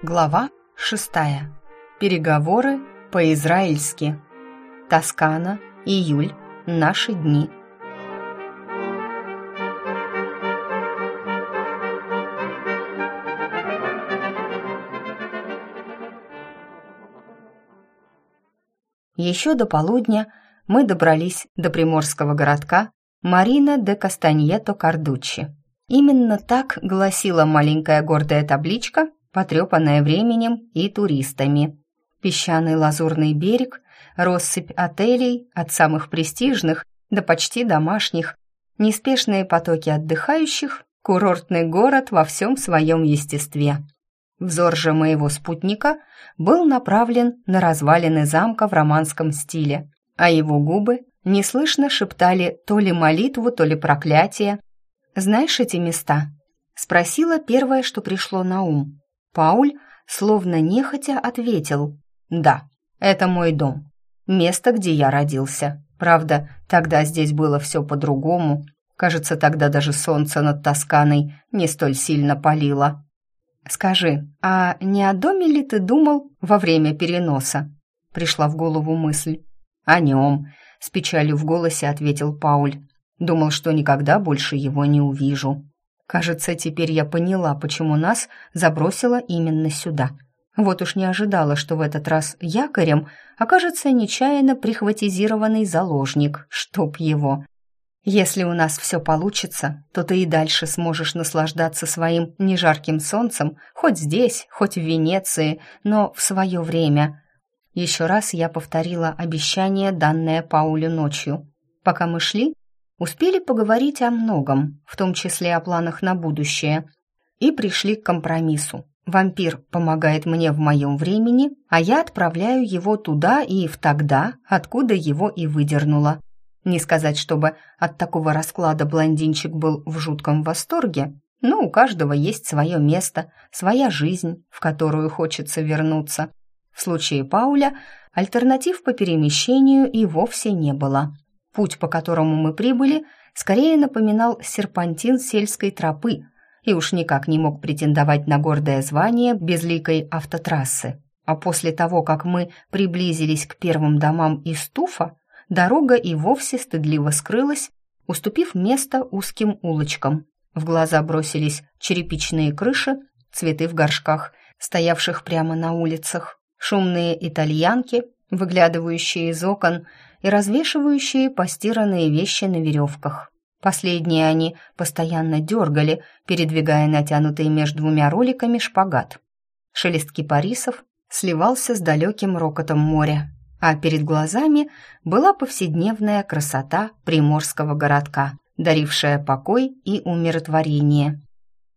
Глава шестая. Переговоры по-израильски. Тоскана, июль, наши дни. Еще до полудня мы добрались до приморского городка Марина де Кастаньето Кардуччи. Именно так гласила маленькая гордая табличка, потрепанная временем и туристами. Песчаный лазурный берег, россыпь отелей от самых престижных до почти домашних, неспешные потоки отдыхающих, курортный город во всем своем естестве. Взор же моего спутника был направлен на развалины замка в романском стиле, а его губы неслышно шептали то ли молитву, то ли проклятие. «Знаешь эти места?» — спросила первое, что пришло на ум. Пауль, словно нехотя, ответил. «Да, это мой дом. Место, где я родился. Правда, тогда здесь было все по-другому. Кажется, тогда даже солнце над Тосканой не столь сильно палило». «Скажи, а не о доме ли ты думал во время переноса?» Пришла в голову мысль. «О нем», — с печалью в голосе ответил Пауль. «Думал, что никогда больше его не увижу. Кажется, теперь я поняла, почему нас забросило именно сюда. Вот уж не ожидала, что в этот раз якорем окажется нечаянно прихватизированный заложник, чтоб его. Если у нас все получится, то ты и дальше сможешь наслаждаться своим нежарким солнцем, хоть здесь, хоть в Венеции, но в свое время. Еще раз я повторила обещание, данное Паулю ночью. Пока мы шли, успели поговорить о многом, в том числе о планах на будущее, и пришли к компромиссу. Вампир помогает мне в моем времени, а я отправляю его туда и в тогда, откуда его и выдернула. Не сказать, чтобы от такого расклада блондинчик был в жутком восторге, но у каждого есть свое место, своя жизнь, в которую хочется вернуться. В случае Пауля альтернатив по перемещению и вовсе не было. Путь, по которому мы прибыли, скорее напоминал серпантин сельской тропы и уж никак не мог претендовать на гордое звание безликой автотрассы. А после того, как мы приблизились к первым домам из Туфа, дорога и вовсе стыдливо скрылась, уступив место узким улочкам. В глаза бросились черепичные крыши, цветы в горшках, стоявших прямо на улицах, шумные итальянки, выглядывающие из окон и развешивающие постиранные вещи на веревках. Последние они постоянно дергали, передвигая натянутый между двумя роликами шпагат. Шелест кипарисов сливался с далеким рокотом моря а перед глазами была повседневная красота приморского городка, дарившая покой и умиротворение.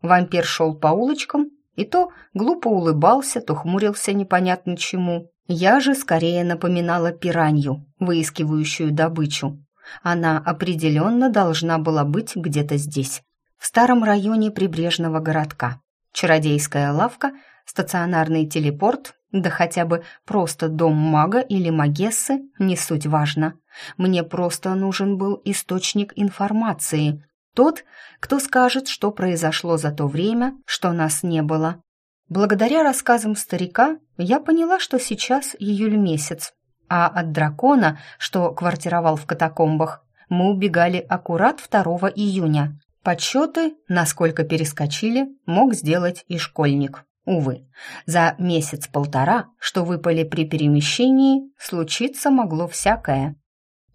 Вампир шел по улочкам и то глупо улыбался, то хмурился непонятно чему. Я же скорее напоминала пиранью, выискивающую добычу. Она определенно должна была быть где-то здесь, в старом районе прибрежного городка. Чародейская лавка, стационарный телепорт да хотя бы просто дом мага или магессы, не суть важно. Мне просто нужен был источник информации. Тот, кто скажет, что произошло за то время, что нас не было. Благодаря рассказам старика я поняла, что сейчас июль месяц, а от дракона, что квартировал в катакомбах, мы убегали аккурат 2 июня. Подсчеты, насколько перескочили, мог сделать и школьник. Увы, за месяц-полтора, что выпали при перемещении, случиться могло всякое.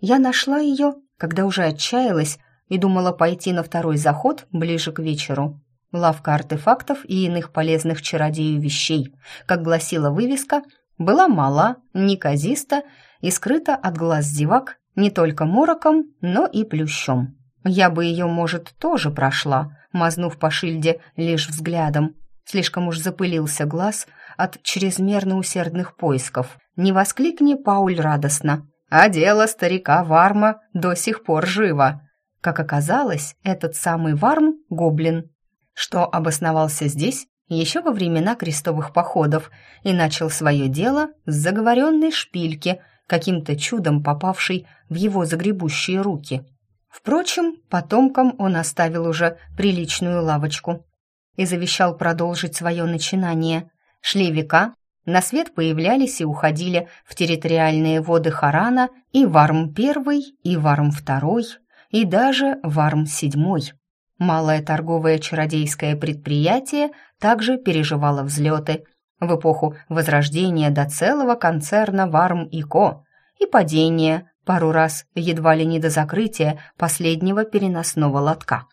Я нашла ее, когда уже отчаялась и думала пойти на второй заход ближе к вечеру. Лавка артефактов и иных полезных чародею вещей, как гласила вывеска, была мала, неказиста и скрыта от глаз зевак не только мороком, но и плющом. Я бы ее, может, тоже прошла, мазнув по шильде лишь взглядом, Слишком уж запылился глаз от чрезмерно усердных поисков. Не воскликни, Пауль, радостно. А дело старика Варма до сих пор живо. Как оказалось, этот самый Варм — гоблин, что обосновался здесь еще во времена крестовых походов и начал свое дело с заговоренной шпильки, каким-то чудом попавшей в его загребущие руки. Впрочем, потомкам он оставил уже приличную лавочку, и завещал продолжить свое начинание. Шли века, на свет появлялись и уходили в территориальные воды Харана и Варм-1, и Варм-2, и даже Варм-7. Малое торговое чародейское предприятие также переживало взлеты в эпоху Возрождения до целого концерна Варм и Ко и падения, пару раз едва ли не до закрытия последнего переносного лотка.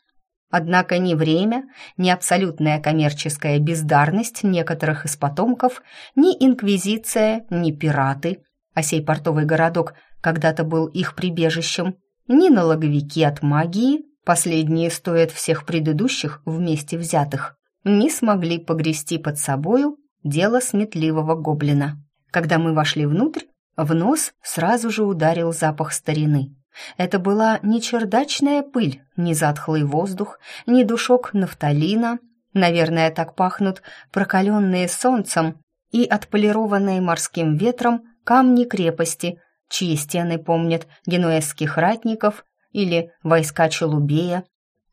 Однако ни время, ни абсолютная коммерческая бездарность некоторых из потомков, ни инквизиция, ни пираты, а сей портовый городок когда-то был их прибежищем, ни налоговики от магии, последние стоят всех предыдущих вместе взятых, не смогли погрести под собою дело сметливого гоблина. Когда мы вошли внутрь, в нос сразу же ударил запах старины. Это была не чердачная пыль, не затхлый воздух, не душок нафталина. Наверное, так пахнут прокаленные солнцем и отполированные морским ветром камни крепости, чьи стены помнят генуэзских ратников или войска Челубея.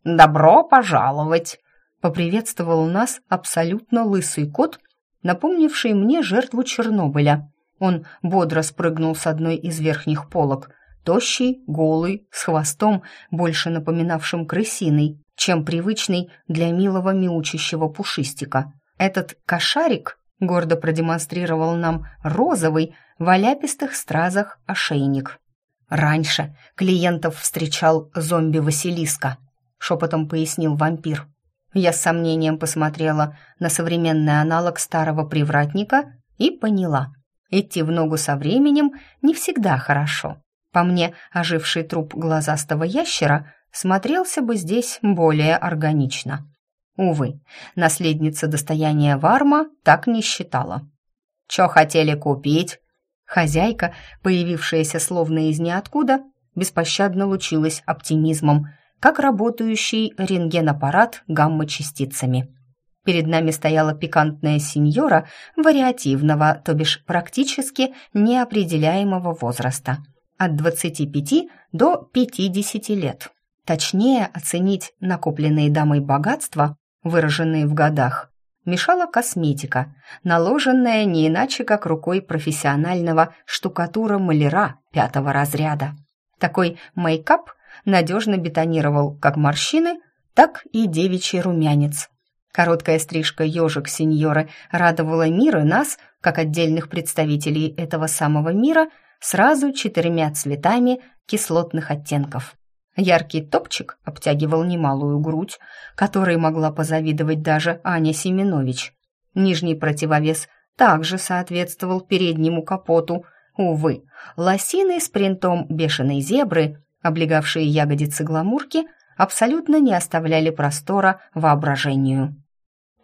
«Добро пожаловать!» — поприветствовал нас абсолютно лысый кот, напомнивший мне жертву Чернобыля. Он бодро спрыгнул с одной из верхних полок — Тощий, голый, с хвостом, больше напоминавшим крысиный, чем привычный для милого мяучащего пушистика. Этот кошарик гордо продемонстрировал нам розовый в оляпистых стразах ошейник. «Раньше клиентов встречал зомби-василиска», — шепотом пояснил вампир. Я с сомнением посмотрела на современный аналог старого привратника и поняла. Идти в ногу со временем не всегда хорошо. По мне, оживший труп глазастого ящера смотрелся бы здесь более органично. Увы, наследница достояния Варма так не считала. «Чё хотели купить?» Хозяйка, появившаяся словно из ниоткуда, беспощадно лучилась оптимизмом, как работающий рентгенаппарат гамма-частицами. Перед нами стояла пикантная сеньора вариативного, то бишь практически неопределяемого возраста – от 25 до 50 лет. Точнее оценить накопленные дамой богатства, выраженные в годах, мешала косметика, наложенная не иначе как рукой профессионального штукатура-маляра пятого разряда. Такой мейкап надежно бетонировал как морщины, так и девичий румянец. Короткая стрижка ежик сеньоры радовала мир и нас, как отдельных представителей этого самого мира – сразу четырьмя цветами кислотных оттенков. Яркий топчик обтягивал немалую грудь, которой могла позавидовать даже Аня Семенович. Нижний противовес также соответствовал переднему капоту. Увы, лосины с принтом бешеной зебры, облегавшие ягодицы гламурки, абсолютно не оставляли простора воображению.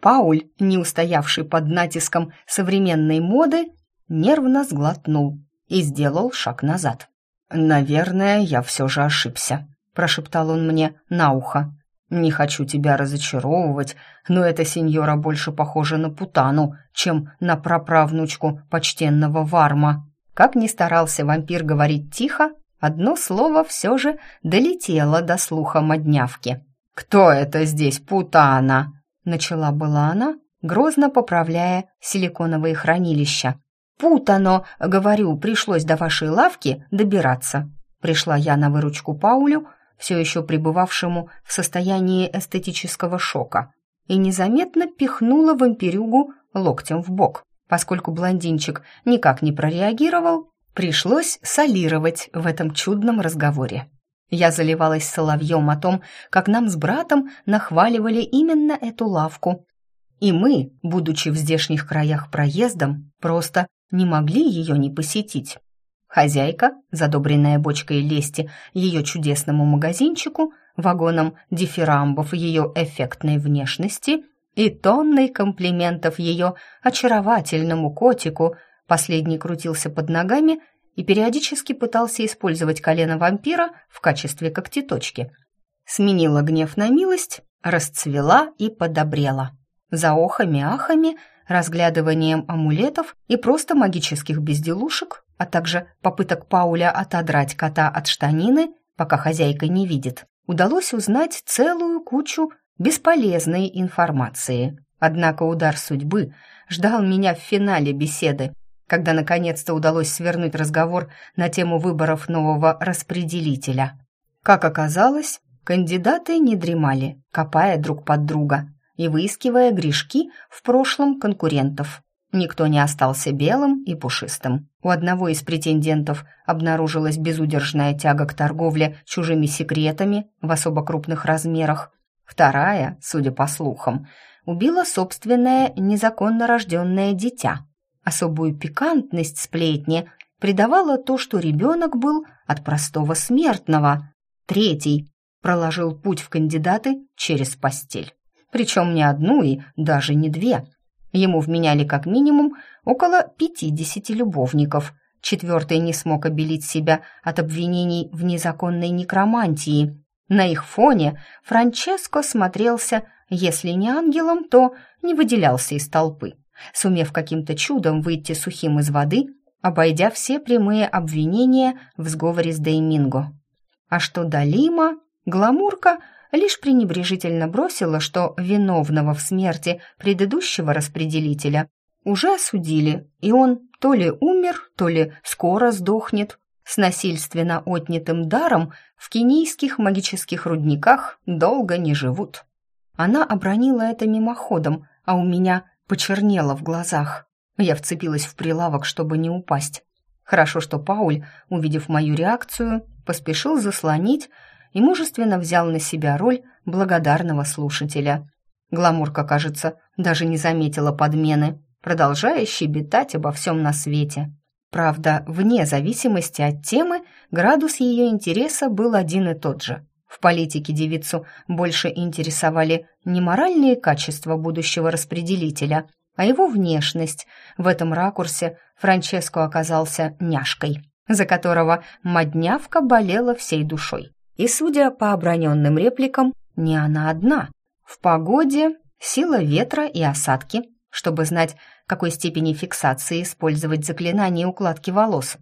Пауль, не устоявший под натиском современной моды, нервно сглотнул и сделал шаг назад. «Наверное, я все же ошибся», — прошептал он мне на ухо. «Не хочу тебя разочаровывать, но эта сеньора больше похожа на путану, чем на праправнучку почтенного Варма». Как ни старался вампир говорить тихо, одно слово все же долетело до слуха моднявки. «Кто это здесь путана?» — начала была она, грозно поправляя силиконовые хранилища, «Путано, говорю, пришлось до вашей лавки добираться». Пришла я на выручку Паулю, все еще пребывавшему в состоянии эстетического шока, и незаметно пихнула вампирюгу локтем в бок. Поскольку блондинчик никак не прореагировал, пришлось солировать в этом чудном разговоре. Я заливалась соловьем о том, как нам с братом нахваливали именно эту лавку. И мы, будучи в здешних краях проездом, просто не могли ее не посетить. Хозяйка, задобренная бочкой лести ее чудесному магазинчику, вагоном дифирамбов ее эффектной внешности и тонной комплиментов ее очаровательному котику, последний крутился под ногами и периодически пытался использовать колено вампира в качестве когтеточки. Сменила гнев на милость, расцвела и подобрела. За охами-ахами – разглядыванием амулетов и просто магических безделушек, а также попыток Пауля отодрать кота от штанины, пока хозяйка не видит, удалось узнать целую кучу бесполезной информации. Однако удар судьбы ждал меня в финале беседы, когда наконец-то удалось свернуть разговор на тему выборов нового распределителя. Как оказалось, кандидаты не дремали, копая друг под друга и выискивая грешки в прошлом конкурентов. Никто не остался белым и пушистым. У одного из претендентов обнаружилась безудержная тяга к торговле чужими секретами в особо крупных размерах. Вторая, судя по слухам, убила собственное незаконно рожденное дитя. Особую пикантность сплетни придавало то, что ребенок был от простого смертного. Третий проложил путь в кандидаты через постель. Причем не одну и даже не две. Ему вменяли как минимум около пятидесяти любовников. Четвертый не смог обелить себя от обвинений в незаконной некромантии. На их фоне Франческо смотрелся, если не ангелом, то не выделялся из толпы, сумев каким-то чудом выйти сухим из воды, обойдя все прямые обвинения в сговоре с Дейминго. А что до Лима, гламурка лишь пренебрежительно бросила, что виновного в смерти предыдущего распределителя уже осудили, и он то ли умер, то ли скоро сдохнет. С насильственно отнятым даром в кенийских магических рудниках долго не живут. Она обронила это мимоходом, а у меня почернело в глазах. Я вцепилась в прилавок, чтобы не упасть. Хорошо, что Пауль, увидев мою реакцию, поспешил заслонить и мужественно взял на себя роль благодарного слушателя. Гламурка, кажется, даже не заметила подмены, продолжая щебетать обо всем на свете. Правда, вне зависимости от темы, градус ее интереса был один и тот же. В политике девицу больше интересовали не моральные качества будущего распределителя, а его внешность. В этом ракурсе Франческо оказался няшкой, за которого моднявка болела всей душой. И, судя по оброненным репликам, не она одна. В погоде сила ветра и осадки, чтобы знать, какой степени фиксации использовать заклинание укладки волос.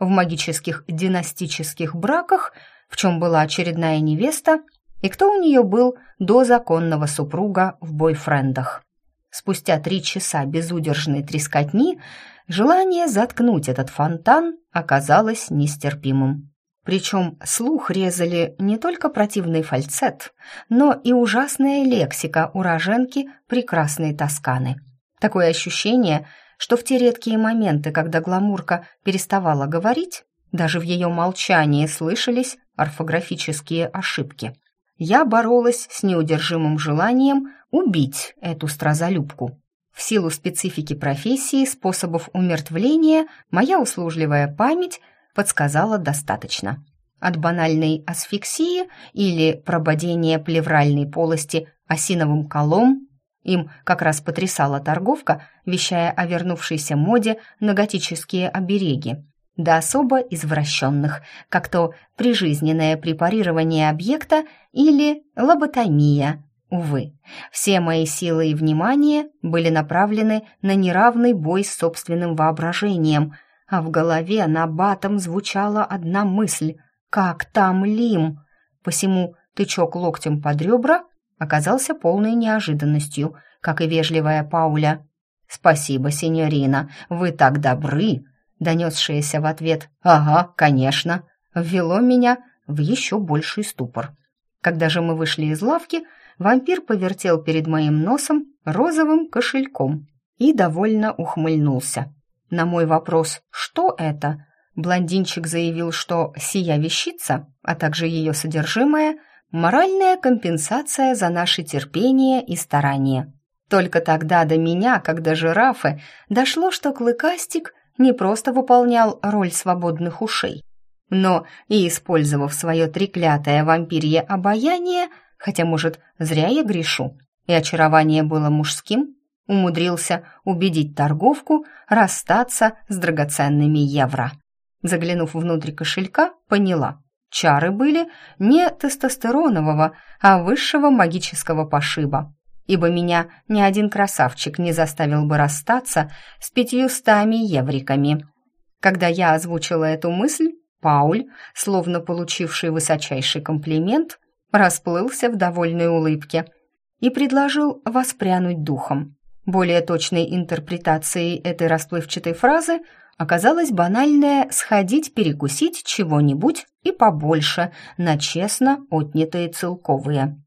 В магических династических браках, в чем была очередная невеста, и кто у нее был до законного супруга в бойфрендах. Спустя три часа безудержной трескотни желание заткнуть этот фонтан оказалось нестерпимым. Причем слух резали не только противный фальцет, но и ужасная лексика уроженки прекрасной Тосканы. Такое ощущение, что в те редкие моменты, когда гламурка переставала говорить, даже в ее молчании слышались орфографические ошибки. Я боролась с неудержимым желанием убить эту стразолюбку. В силу специфики профессии, способов умертвления, моя услужливая память – подсказала достаточно. От банальной асфиксии или прободения плевральной полости осиновым колом им как раз потрясала торговка, вещая о вернувшейся моде на готические обереги, до особо извращенных, как то прижизненное препарирование объекта или лоботомия. Увы, все мои силы и внимание были направлены на неравный бой с собственным воображением, а в голове на батом звучала одна мысль «Как там Лим?». Посему тычок локтем под ребра оказался полной неожиданностью, как и вежливая Пауля. «Спасибо, сеньорина, вы так добры!» Донесшееся в ответ «Ага, конечно!» ввело меня в еще больший ступор. Когда же мы вышли из лавки, вампир повертел перед моим носом розовым кошельком и довольно ухмыльнулся. На мой вопрос «Что это?» блондинчик заявил, что сия вещица, а также ее содержимое – моральная компенсация за наше терпение и старание. Только тогда до меня, как до жирафы, дошло, что Клыкастик не просто выполнял роль свободных ушей, но и, использовав свое треклятое вампирье обаяние, хотя, может, зря я грешу, и очарование было мужским, умудрился убедить торговку расстаться с драгоценными евро. Заглянув внутрь кошелька, поняла, чары были не тестостеронового, а высшего магического пошиба, ибо меня ни один красавчик не заставил бы расстаться с пятьюстами евриками. Когда я озвучила эту мысль, Пауль, словно получивший высочайший комплимент, расплылся в довольной улыбке – и предложил воспрянуть духом. Более точной интерпретацией этой расплывчатой фразы оказалась банальная «сходить перекусить чего-нибудь и побольше» на честно отнятые целковые.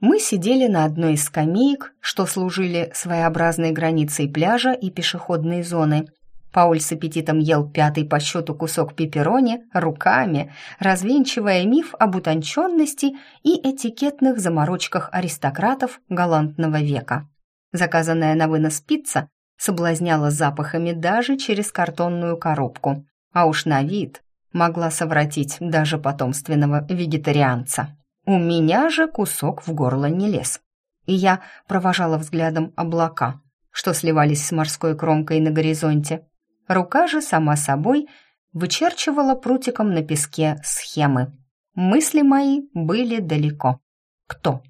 Мы сидели на одной из скамеек, что служили своеобразной границей пляжа и пешеходной зоны. Пауль с аппетитом ел пятый по счету кусок пепперони руками, развенчивая миф об утонченности и этикетных заморочках аристократов галантного века. Заказанная на вынос пицца соблазняла запахами даже через картонную коробку, а уж на вид могла совратить даже потомственного вегетарианца. У меня же кусок в горло не лез. И я провожала взглядом облака, что сливались с морской кромкой на горизонте. Рука же сама собой вычерчивала прутиком на песке схемы. Мысли мои были далеко. Кто?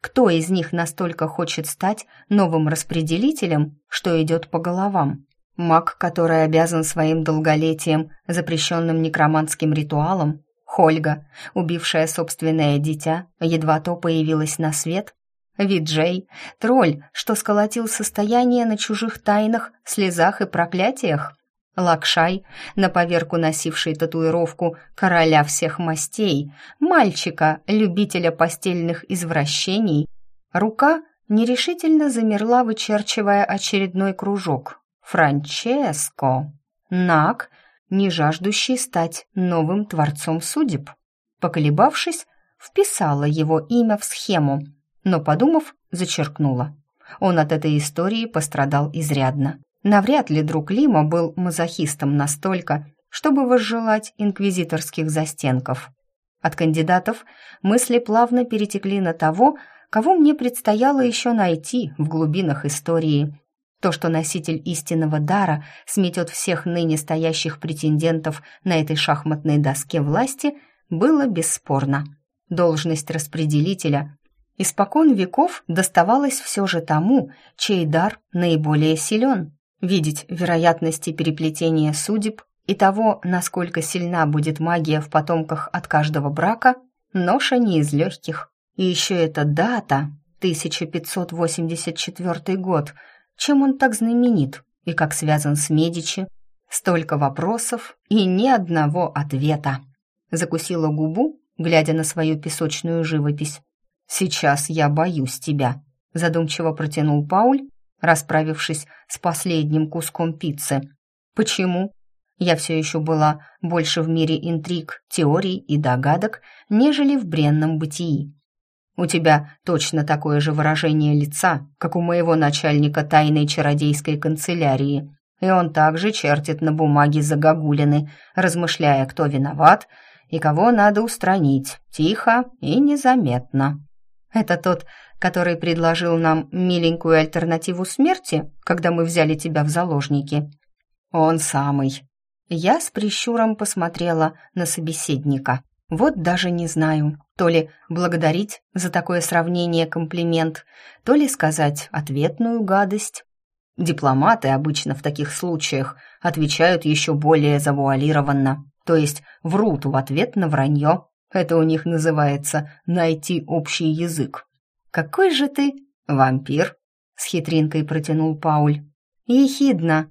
Кто из них настолько хочет стать новым распределителем, что идет по головам? Маг, который обязан своим долголетием, запрещенным некроманским ритуалом, Хольга, убившая собственное дитя, едва то появилась на свет. Виджей, тролль, что сколотил состояние на чужих тайнах, слезах и проклятиях. Лакшай, на поверку носивший татуировку короля всех мастей, мальчика, любителя постельных извращений. Рука нерешительно замерла, вычерчивая очередной кружок. Франческо. Нак — не жаждущий стать новым творцом судеб. Поколебавшись, вписала его имя в схему, но, подумав, зачеркнула. Он от этой истории пострадал изрядно. Навряд ли друг Лима был мазохистом настолько, чтобы возжелать инквизиторских застенков. От кандидатов мысли плавно перетекли на того, кого мне предстояло еще найти в глубинах истории, то, что носитель истинного дара сметет всех ныне стоящих претендентов на этой шахматной доске власти, было бесспорно. Должность распределителя испокон веков доставалась все же тому, чей дар наиболее силен. Видеть вероятности переплетения судеб и того, насколько сильна будет магия в потомках от каждого брака, ноша не из легких. И еще эта дата, 1584 год – чем он так знаменит и как связан с Медичи? Столько вопросов и ни одного ответа. Закусила губу, глядя на свою песочную живопись. «Сейчас я боюсь тебя», — задумчиво протянул Пауль, расправившись с последним куском пиццы. «Почему?» Я все еще была больше в мире интриг, теорий и догадок, нежели в бренном бытии. У тебя точно такое же выражение лица, как у моего начальника тайной чародейской канцелярии. И он также чертит на бумаге загогулины, размышляя, кто виноват и кого надо устранить, тихо и незаметно. Это тот, который предложил нам миленькую альтернативу смерти, когда мы взяли тебя в заложники. Он самый. Я с прищуром посмотрела на собеседника. Вот даже не знаю, то ли благодарить за такое сравнение комплимент, то ли сказать ответную гадость. Дипломаты обычно в таких случаях отвечают еще более завуалированно, то есть врут в ответ на вранье. Это у них называется «найти общий язык». «Какой же ты вампир?» — с хитринкой протянул Пауль. «Ехидно».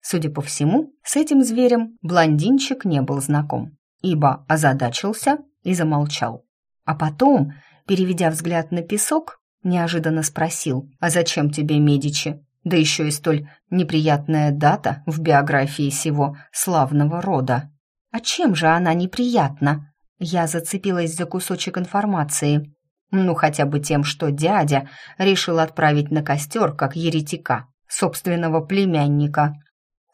Судя по всему, с этим зверем блондинчик не был знаком ибо озадачился и замолчал. А потом, переведя взгляд на песок, неожиданно спросил, «А зачем тебе Медичи? Да еще и столь неприятная дата в биографии сего славного рода». «А чем же она неприятна?» Я зацепилась за кусочек информации. Ну, хотя бы тем, что дядя решил отправить на костер, как еретика, собственного племянника.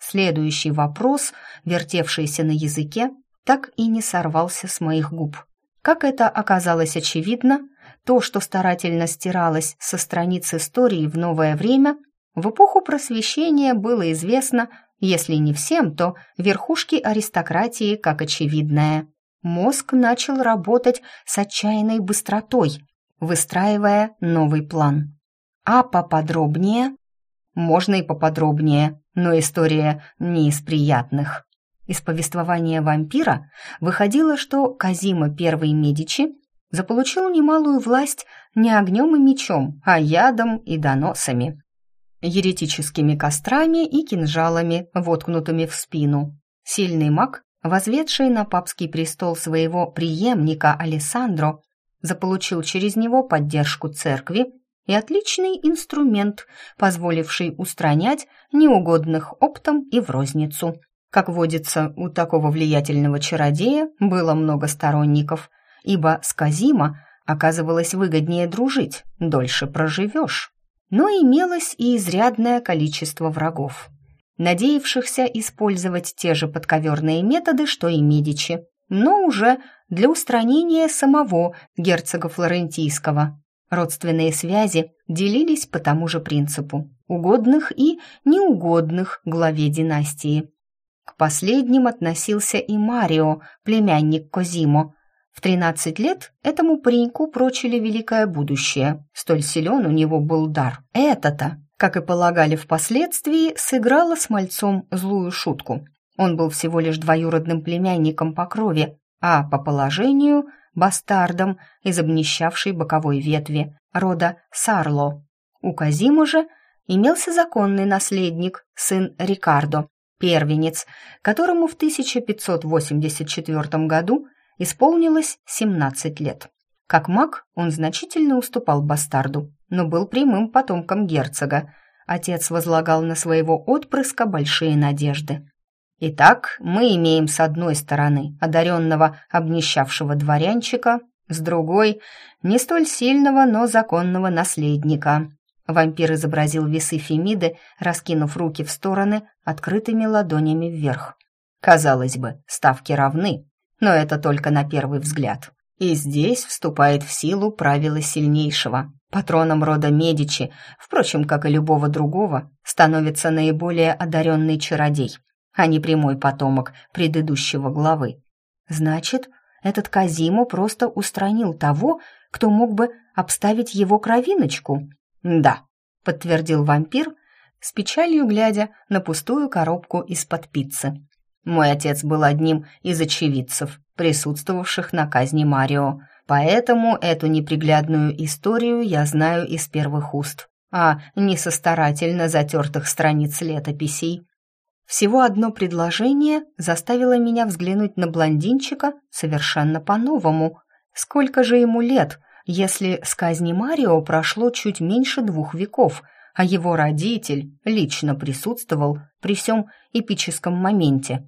Следующий вопрос, вертевшийся на языке, так и не сорвался с моих губ. Как это оказалось очевидно, то, что старательно стиралось со страниц истории в новое время, в эпоху просвещения было известно, если не всем, то верхушке аристократии как очевидное. Мозг начал работать с отчаянной быстротой, выстраивая новый план. А поподробнее? Можно и поподробнее, но история не из приятных. Из повествования вампира выходило, что Казима I Медичи заполучил немалую власть не огнем и мечом, а ядом и доносами, еретическими кострами и кинжалами, воткнутыми в спину. Сильный маг, возведший на папский престол своего преемника Алессандро, заполучил через него поддержку церкви и отличный инструмент, позволивший устранять неугодных оптом и в розницу. Как водится, у такого влиятельного чародея было много сторонников, ибо с Казима оказывалось выгоднее дружить, дольше проживешь. Но имелось и изрядное количество врагов, надеявшихся использовать те же подковерные методы, что и Медичи, но уже для устранения самого герцога Флорентийского. Родственные связи делились по тому же принципу – угодных и неугодных главе династии. К последним относился и Марио, племянник Козимо. В 13 лет этому пареньку прочили великое будущее, столь силен у него был дар. Это-то, как и полагали впоследствии, сыграло с мальцом злую шутку. Он был всего лишь двоюродным племянником по крови, а по положению – бастардом из обнищавшей боковой ветви рода Сарло. У Казима же имелся законный наследник, сын Рикардо, первенец, которому в 1584 году исполнилось 17 лет. Как маг он значительно уступал бастарду, но был прямым потомком герцога. Отец возлагал на своего отпрыска большие надежды. Итак, мы имеем с одной стороны одаренного обнищавшего дворянчика, с другой — не столь сильного, но законного наследника. Вампир изобразил весы Фемиды, раскинув руки в стороны, открытыми ладонями вверх. Казалось бы, ставки равны, но это только на первый взгляд. И здесь вступает в силу правило сильнейшего. Патроном рода Медичи, впрочем, как и любого другого, становится наиболее одаренный чародей — а не прямой потомок предыдущего главы. Значит, этот Казимо просто устранил того, кто мог бы обставить его кровиночку? Да, подтвердил вампир, с печалью глядя на пустую коробку из-под пиццы. Мой отец был одним из очевидцев, присутствовавших на казни Марио, поэтому эту неприглядную историю я знаю из первых уст, а не со старательно затертых страниц летописей. Всего одно предложение заставило меня взглянуть на блондинчика совершенно по-новому. Сколько же ему лет, если с казни Марио прошло чуть меньше двух веков, а его родитель лично присутствовал при всем эпическом моменте?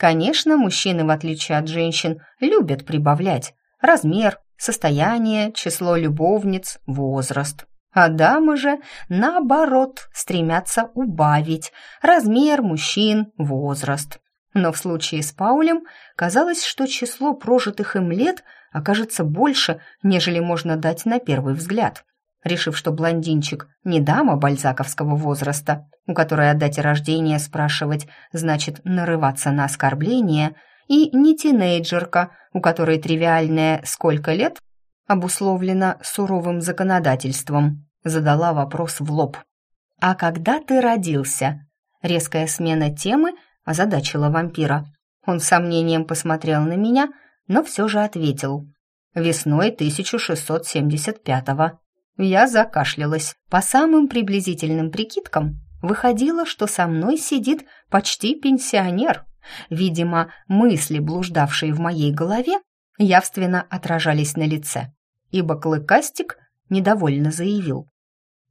Конечно, мужчины, в отличие от женщин, любят прибавлять размер, состояние, число любовниц, возраст. А дамы же, наоборот, стремятся убавить размер мужчин, возраст. Но в случае с Паулем казалось, что число прожитых им лет окажется больше, нежели можно дать на первый взгляд. Решив, что блондинчик не дама бальзаковского возраста, у которой о дате рождения спрашивать значит нарываться на оскорбление, и не тинейджерка, у которой тривиальное «сколько лет» обусловлено суровым законодательством, задала вопрос в лоб. «А когда ты родился?» Резкая смена темы озадачила вампира. Он с сомнением посмотрел на меня, но все же ответил. «Весной 1675-го». Я закашлялась. По самым приблизительным прикидкам, выходило, что со мной сидит почти пенсионер. Видимо, мысли, блуждавшие в моей голове, явственно отражались на лице ибо Клыкастик недовольно заявил.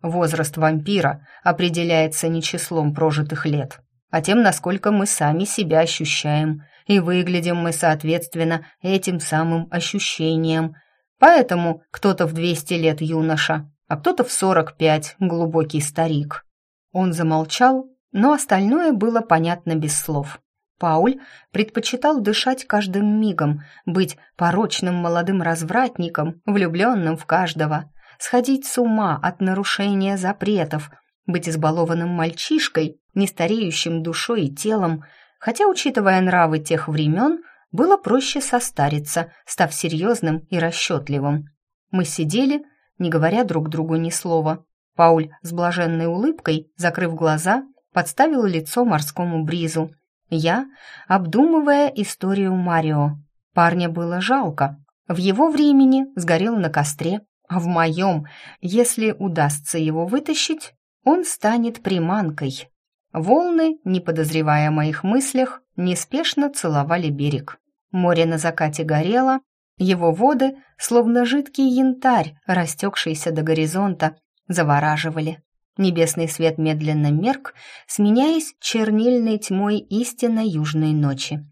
Возраст вампира определяется не числом прожитых лет, а тем, насколько мы сами себя ощущаем, и выглядим мы, соответственно, этим самым ощущением. Поэтому кто-то в 200 лет юноша, а кто-то в 45 глубокий старик. Он замолчал, но остальное было понятно без слов. Пауль предпочитал дышать каждым мигом, быть порочным молодым развратником, влюбленным в каждого, сходить с ума от нарушения запретов, быть избалованным мальчишкой, не стареющим душой и телом, хотя, учитывая нравы тех времен, было проще состариться, став серьезным и расчетливым. Мы сидели, не говоря друг другу ни слова. Пауль с блаженной улыбкой, закрыв глаза, подставил лицо морскому бризу, я, обдумывая историю Марио. Парня было жалко. В его времени сгорел на костре, а в моем, если удастся его вытащить, он станет приманкой. Волны, не подозревая о моих мыслях, неспешно целовали берег. Море на закате горело, его воды, словно жидкий янтарь, растекшийся до горизонта, завораживали. Небесный свет медленно мерк, сменяясь чернильной тьмой истинно южной ночи.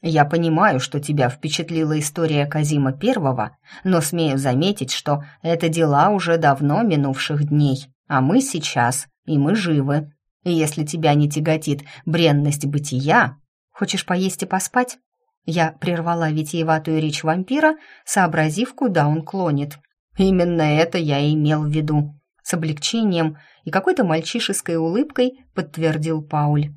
Я понимаю, что тебя впечатлила история Казима Первого, но смею заметить, что это дела уже давно минувших дней, а мы сейчас, и мы живы. И если тебя не тяготит бренность бытия, хочешь поесть и поспать? Я прервала витиеватую речь вампира, сообразив, куда он клонит. Именно это я и имел в виду. С облегчением и какой-то мальчишеской улыбкой подтвердил Пауль.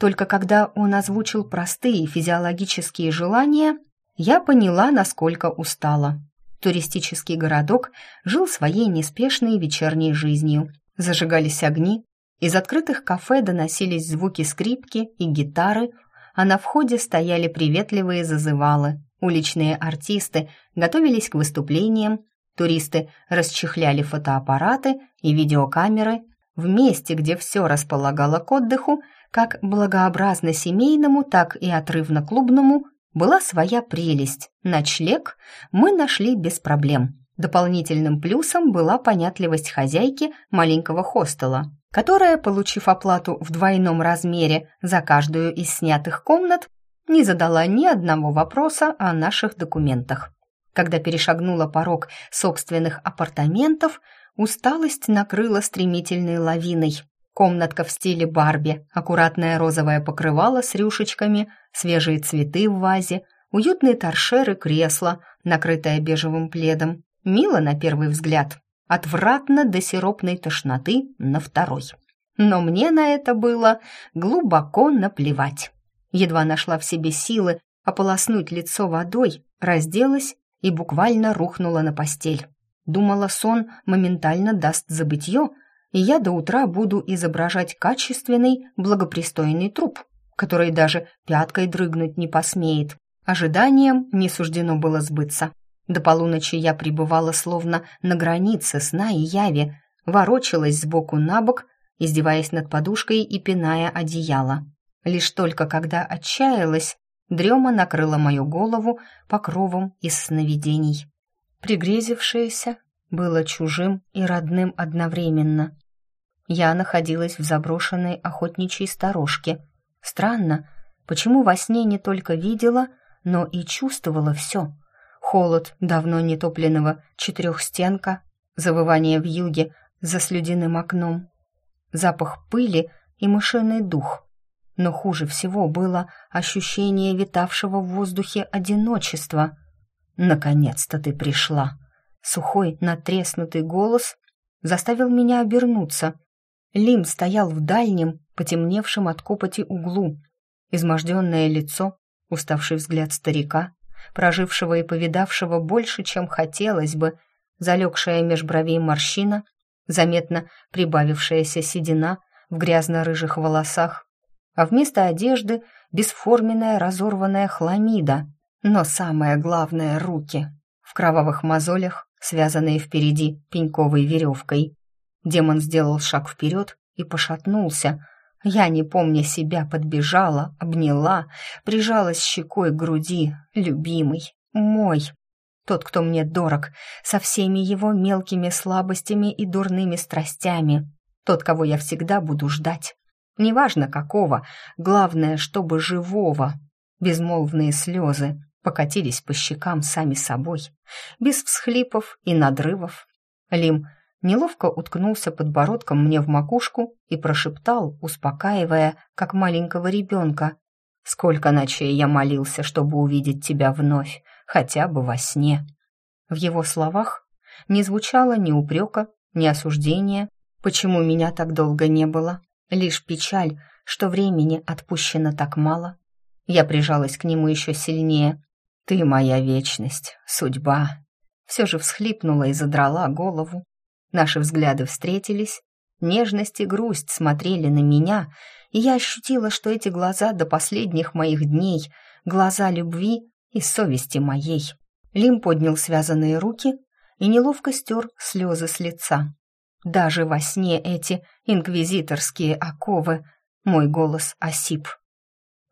Только когда он озвучил простые физиологические желания, я поняла, насколько устала. Туристический городок жил своей неспешной вечерней жизнью. Зажигались огни, из открытых кафе доносились звуки скрипки и гитары, а на входе стояли приветливые зазывалы. Уличные артисты готовились к выступлениям, туристы расчехляли фотоаппараты и видеокамеры. В месте, где все располагало к отдыху, как благообразно семейному, так и отрывно клубному, была своя прелесть. Ночлег мы нашли без проблем. Дополнительным плюсом была понятливость хозяйки маленького хостела, которая, получив оплату в двойном размере за каждую из снятых комнат, не задала ни одного вопроса о наших документах. Когда перешагнула порог собственных апартаментов, усталость накрыла стремительной лавиной. Комнатка в стиле Барби, аккуратное розовое покрывало с рюшечками, свежие цветы в вазе, уютные торшеры кресла, накрытое бежевым пледом, Мило на первый взгляд, отвратно до сиропной тошноты на второй. Но мне на это было глубоко наплевать. Едва нашла в себе силы ополоснуть лицо водой, разделась и буквально рухнула на постель. Думала, сон моментально даст забытье, и я до утра буду изображать качественный, благопристойный труп, который даже пяткой дрыгнуть не посмеет. Ожиданием не суждено было сбыться. До полуночи я пребывала словно на границе сна и яви, ворочалась сбоку на бок, издеваясь над подушкой и пиная одеяло. Лишь только когда отчаялась, дрема накрыла мою голову покровом из сновидений. Пригрезившееся было чужим и родным одновременно. Я находилась в заброшенной охотничьей сторожке. Странно, почему во сне не только видела, но и чувствовала все — холод давно нетопленного четырехстенка, завывание в юге за слюдяным окном, запах пыли и мышиный дух. Но хуже всего было ощущение витавшего в воздухе одиночества. «Наконец-то ты пришла!» Сухой, натреснутый голос заставил меня обернуться. Лим стоял в дальнем, потемневшем от копоти углу. Изможденное лицо, уставший взгляд старика, прожившего и повидавшего больше, чем хотелось бы, залегшая меж бровей морщина, заметно прибавившаяся седина в грязно-рыжих волосах, а вместо одежды бесформенная разорванная хламида, но самое главное — руки, в кровавых мозолях, связанные впереди пеньковой веревкой. Демон сделал шаг вперед и пошатнулся, я, не помня себя, подбежала, обняла, прижалась щекой к груди. Любимый, мой, тот, кто мне дорог, со всеми его мелкими слабостями и дурными страстями. Тот, кого я всегда буду ждать. Неважно какого, главное, чтобы живого. Безмолвные слезы покатились по щекам сами собой, без всхлипов и надрывов. Лим неловко уткнулся подбородком мне в макушку и прошептал, успокаивая, как маленького ребенка. «Сколько ночей я молился, чтобы увидеть тебя вновь, хотя бы во сне». В его словах не звучало ни упрека, ни осуждения, почему меня так долго не было, лишь печаль, что времени отпущено так мало. Я прижалась к нему еще сильнее. «Ты моя вечность, судьба». Все же всхлипнула и задрала голову, Наши взгляды встретились, нежность и грусть смотрели на меня, и я ощутила, что эти глаза до последних моих дней — глаза любви и совести моей. Лим поднял связанные руки и неловко стер слезы с лица. Даже во сне эти инквизиторские оковы, мой голос осип.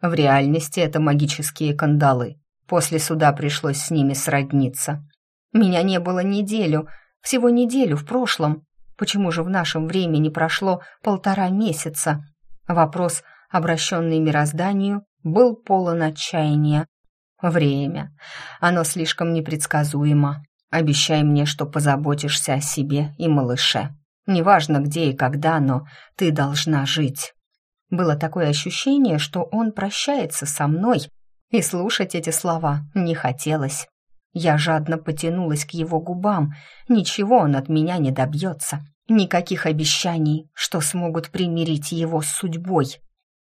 В реальности это магические кандалы. После суда пришлось с ними сродниться. Меня не было неделю, всего неделю в прошлом. Почему же в нашем времени прошло полтора месяца? Вопрос, обращенный мирозданию, был полон отчаяния. Время. Оно слишком непредсказуемо. Обещай мне, что позаботишься о себе и малыше. Неважно где и когда, но ты должна жить. Было такое ощущение, что он прощается со мной, и слушать эти слова не хотелось. Я жадно потянулась к его губам. Ничего он от меня не добьется. Никаких обещаний, что смогут примирить его с судьбой.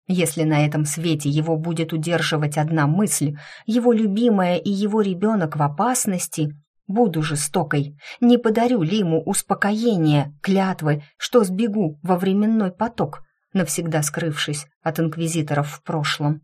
Если на этом свете его будет удерживать одна мысль, его любимая и его ребенок в опасности, буду жестокой, не подарю Лиму успокоения, клятвы, что сбегу во временной поток, навсегда скрывшись от инквизиторов в прошлом.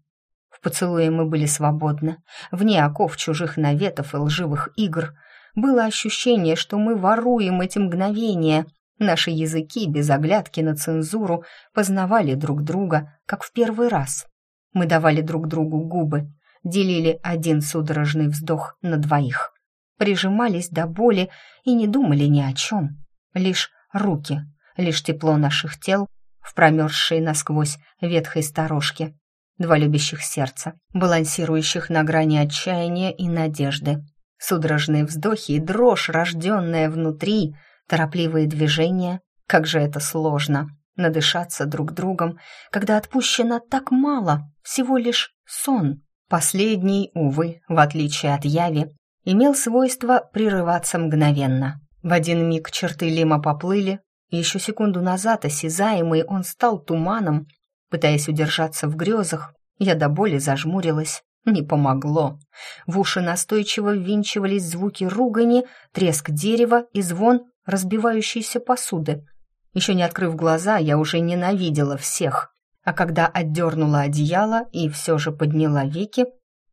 В поцелуе мы были свободны, вне оков чужих наветов и лживых игр. Было ощущение, что мы воруем эти мгновения. Наши языки, без оглядки на цензуру, познавали друг друга, как в первый раз. Мы давали друг другу губы, делили один судорожный вздох на двоих. Прижимались до боли и не думали ни о чем. Лишь руки, лишь тепло наших тел в промерзшей насквозь ветхой сторожке два любящих сердца, балансирующих на грани отчаяния и надежды. Судорожные вздохи и дрожь, рожденная внутри, торопливые движения. Как же это сложно надышаться друг другом, когда отпущено так мало, всего лишь сон. Последний, увы, в отличие от яви, имел свойство прерываться мгновенно. В один миг черты Лима поплыли, еще секунду назад осязаемый он стал туманом, Пытаясь удержаться в грезах, я до боли зажмурилась. Не помогло. В уши настойчиво ввинчивались звуки ругани, треск дерева и звон разбивающейся посуды. Еще не открыв глаза, я уже ненавидела всех. А когда отдернула одеяло и все же подняла веки,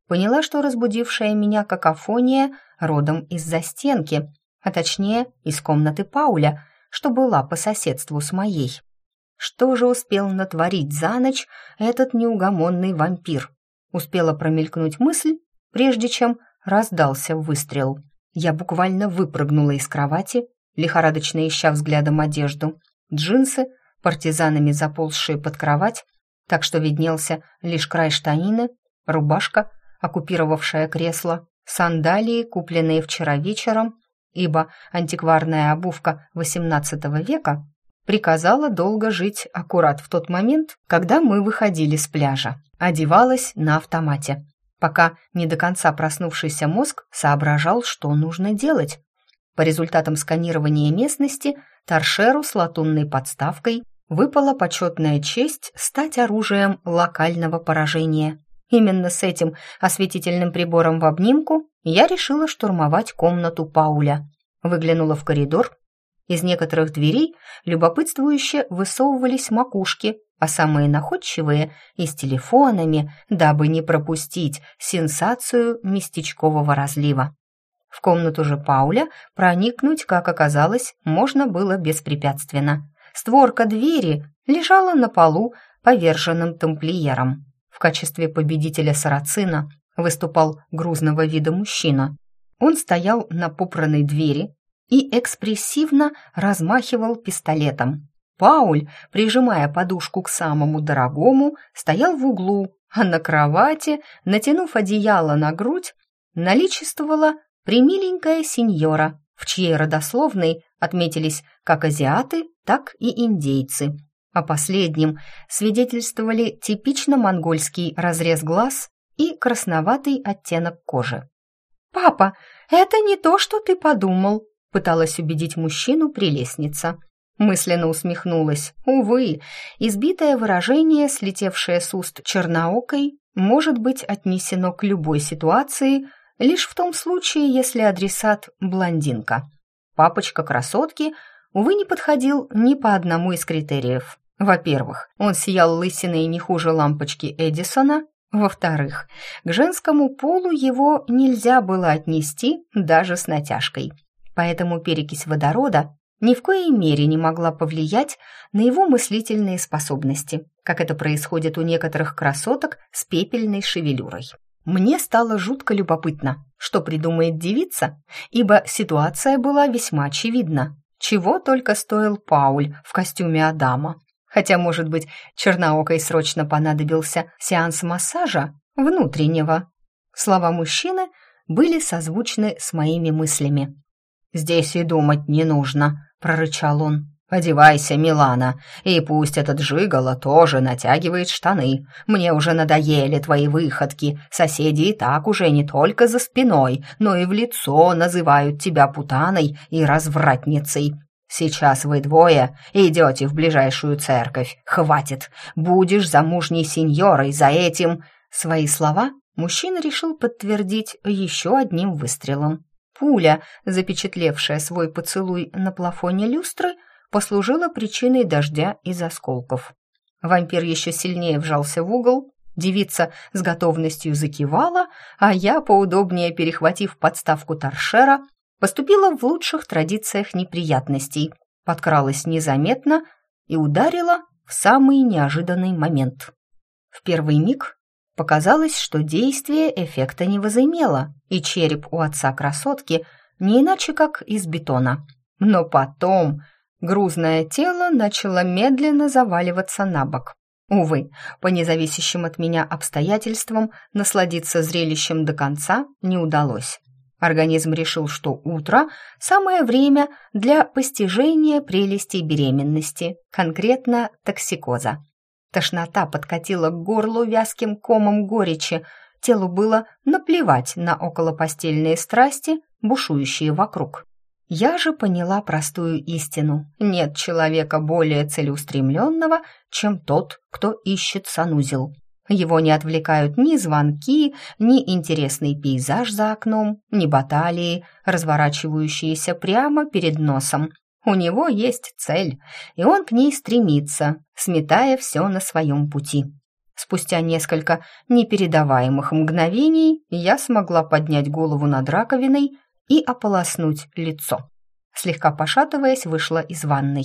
поняла, что разбудившая меня какофония родом из-за стенки, а точнее из комнаты Пауля, что была по соседству с моей. Что же успел натворить за ночь этот неугомонный вампир? Успела промелькнуть мысль, прежде чем раздался выстрел. Я буквально выпрыгнула из кровати, лихорадочно ища взглядом одежду. Джинсы, партизанами заползшие под кровать, так что виднелся лишь край штанины, рубашка, оккупировавшая кресло, сандалии, купленные вчера вечером, ибо антикварная обувка XVIII века приказала долго жить аккурат в тот момент, когда мы выходили с пляжа. Одевалась на автомате, пока не до конца проснувшийся мозг соображал, что нужно делать. По результатам сканирования местности торшеру с латунной подставкой выпала почетная честь стать оружием локального поражения. Именно с этим осветительным прибором в обнимку я решила штурмовать комнату Пауля. Выглянула в коридор из некоторых дверей любопытствующе высовывались макушки, а самые находчивые — и с телефонами, дабы не пропустить сенсацию местечкового разлива. В комнату же Пауля проникнуть, как оказалось, можно было беспрепятственно. Створка двери лежала на полу поверженным тамплиером. В качестве победителя сарацина выступал грузного вида мужчина. Он стоял на попранной двери, и экспрессивно размахивал пистолетом. Пауль, прижимая подушку к самому дорогому, стоял в углу, а на кровати, натянув одеяло на грудь, наличествовала примиленькая сеньора, в чьей родословной отметились как азиаты, так и индейцы. О последнем свидетельствовали типично монгольский разрез глаз и красноватый оттенок кожи. «Папа, это не то, что ты подумал», пыталась убедить мужчину прелестница. Мысленно усмехнулась. Увы, избитое выражение, слетевшее с уст черноокой, может быть отнесено к любой ситуации лишь в том случае, если адресат – блондинка. Папочка красотки, увы, не подходил ни по одному из критериев. Во-первых, он сиял лысиной не хуже лампочки Эдисона. Во-вторых, к женскому полу его нельзя было отнести даже с натяжкой. Поэтому перекись водорода ни в коей мере не могла повлиять на его мыслительные способности, как это происходит у некоторых красоток с пепельной шевелюрой. Мне стало жутко любопытно, что придумает девица, ибо ситуация была весьма очевидна. Чего только стоил Пауль в костюме Адама. Хотя, может быть, черноокой срочно понадобился сеанс массажа внутреннего. Слова мужчины были созвучны с моими мыслями. «Здесь и думать не нужно», — прорычал он. «Одевайся, Милана, и пусть этот жигало тоже натягивает штаны. Мне уже надоели твои выходки. Соседи и так уже не только за спиной, но и в лицо называют тебя путаной и развратницей. Сейчас вы двое идете в ближайшую церковь. Хватит. Будешь замужней сеньорой за этим...» Свои слова мужчина решил подтвердить еще одним выстрелом. Пуля, запечатлевшая свой поцелуй на плафоне люстры, послужила причиной дождя из осколков. Вампир еще сильнее вжался в угол, девица с готовностью закивала, а я, поудобнее перехватив подставку торшера, поступила в лучших традициях неприятностей, подкралась незаметно и ударила в самый неожиданный момент. В первый миг Показалось, что действие эффекта не возымело, и череп у отца красотки не иначе как из бетона. Но потом грузное тело начало медленно заваливаться на бок. Увы, по независящим от меня обстоятельствам насладиться зрелищем до конца не удалось. Организм решил, что утро – самое время для постижения прелестей беременности, конкретно токсикоза. Тошнота подкатила к горлу вязким комом горечи. Телу было наплевать на околопостельные страсти, бушующие вокруг. Я же поняла простую истину. Нет человека более целеустремленного, чем тот, кто ищет санузел. Его не отвлекают ни звонки, ни интересный пейзаж за окном, ни баталии, разворачивающиеся прямо перед носом. У него есть цель, и он к ней стремится, сметая все на своем пути. Спустя несколько непередаваемых мгновений я смогла поднять голову над раковиной и ополоснуть лицо. Слегка пошатываясь, вышла из ванной.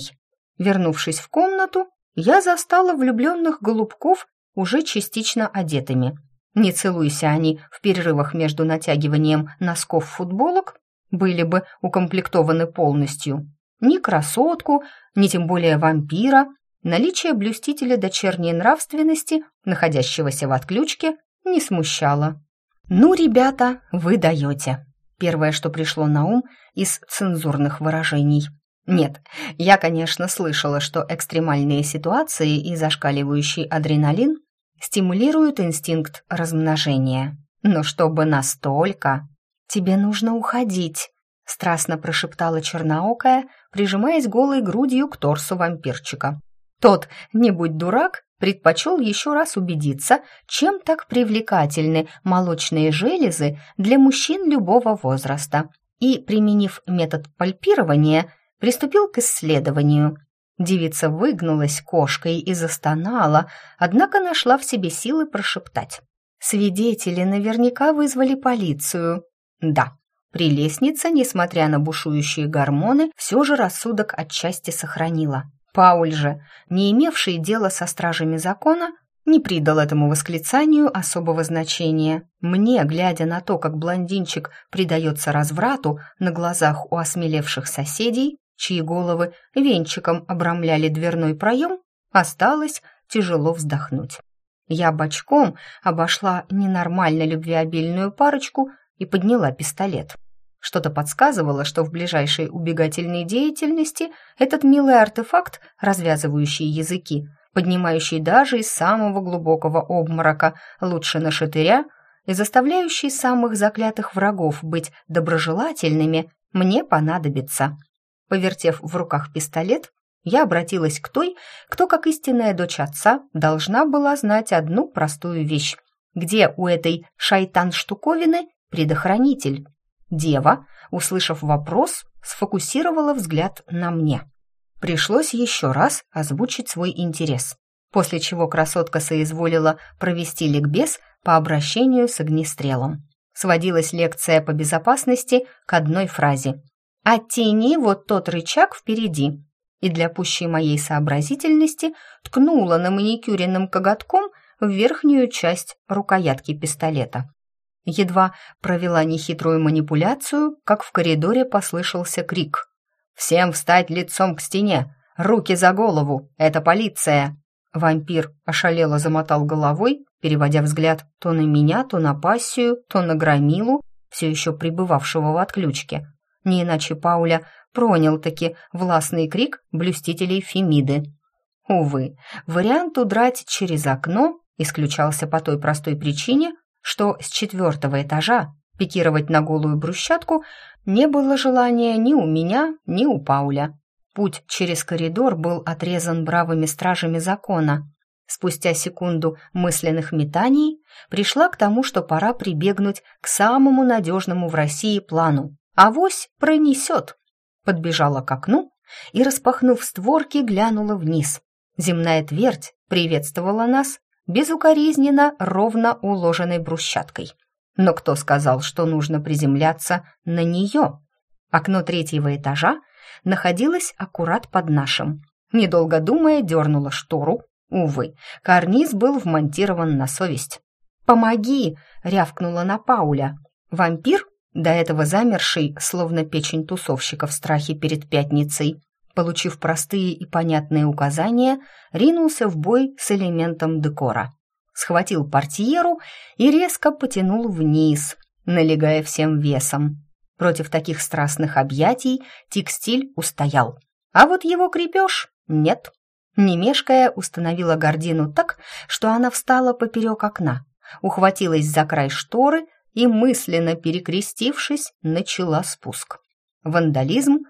Вернувшись в комнату, я застала влюбленных голубков уже частично одетыми. Не целуйся они в перерывах между натягиванием носков футболок, были бы укомплектованы полностью, ни красотку, ни тем более вампира, наличие блюстителя дочерней нравственности, находящегося в отключке, не смущало. «Ну, ребята, вы даете!» Первое, что пришло на ум из цензурных выражений. Нет, я, конечно, слышала, что экстремальные ситуации и зашкаливающий адреналин стимулируют инстинкт размножения. Но чтобы настолько... Тебе нужно уходить, страстно прошептала черноокая, прижимаясь голой грудью к торсу вампирчика. Тот, не будь дурак, предпочел еще раз убедиться, чем так привлекательны молочные железы для мужчин любого возраста, и, применив метод пальпирования, приступил к исследованию. Девица выгнулась кошкой и застонала, однако нашла в себе силы прошептать. «Свидетели наверняка вызвали полицию». «Да, Прелестница, несмотря на бушующие гормоны, все же рассудок отчасти сохранила. Пауль же, не имевший дела со стражами закона, не придал этому восклицанию особого значения. Мне, глядя на то, как блондинчик предается разврату на глазах у осмелевших соседей, чьи головы венчиком обрамляли дверной проем, осталось тяжело вздохнуть. Я бочком обошла ненормально любвеобильную парочку и подняла пистолет. Что-то подсказывало, что в ближайшей убегательной деятельности этот милый артефакт, развязывающий языки, поднимающий даже из самого глубокого обморока лучше на шатыря и заставляющий самых заклятых врагов быть доброжелательными, мне понадобится. Повертев в руках пистолет, я обратилась к той, кто, как истинная дочь отца, должна была знать одну простую вещь. Где у этой шайтан-штуковины предохранитель. Дева, услышав вопрос, сфокусировала взгляд на мне. Пришлось еще раз озвучить свой интерес, после чего красотка соизволила провести ликбез по обращению с огнестрелом. Сводилась лекция по безопасности к одной фразе «Оттяни вот тот рычаг впереди», и для пущей моей сообразительности ткнула на маникюренным коготком в верхнюю часть рукоятки пистолета. Едва провела нехитрую манипуляцию, как в коридоре послышался крик. «Всем встать лицом к стене! Руки за голову! Это полиция!» Вампир ошалело замотал головой, переводя взгляд то на меня, то на пассию, то на громилу, все еще пребывавшего в отключке. Не иначе Пауля пронял-таки властный крик блюстителей Фемиды. Увы, вариант удрать через окно исключался по той простой причине, что с четвертого этажа пикировать на голую брусчатку не было желания ни у меня, ни у Пауля. Путь через коридор был отрезан бравыми стражами закона. Спустя секунду мысленных метаний пришла к тому, что пора прибегнуть к самому надежному в России плану. Авось пронесет. Подбежала к окну и, распахнув створки, глянула вниз. Земная твердь приветствовала нас безукоризненно ровно уложенной брусчаткой. Но кто сказал, что нужно приземляться на нее? Окно третьего этажа находилось аккурат под нашим. Недолго думая, дернула штору. Увы, карниз был вмонтирован на совесть. «Помоги!» — рявкнула на Пауля. Вампир, до этого замерший, словно печень тусовщика в страхе перед пятницей, получив простые и понятные указания, ринулся в бой с элементом декора. Схватил портьеру и резко потянул вниз, налегая всем весом. Против таких страстных объятий текстиль устоял. А вот его крепеж — нет. Немешкая установила гордину так, что она встала поперек окна, ухватилась за край шторы и, мысленно перекрестившись, начала спуск. Вандализм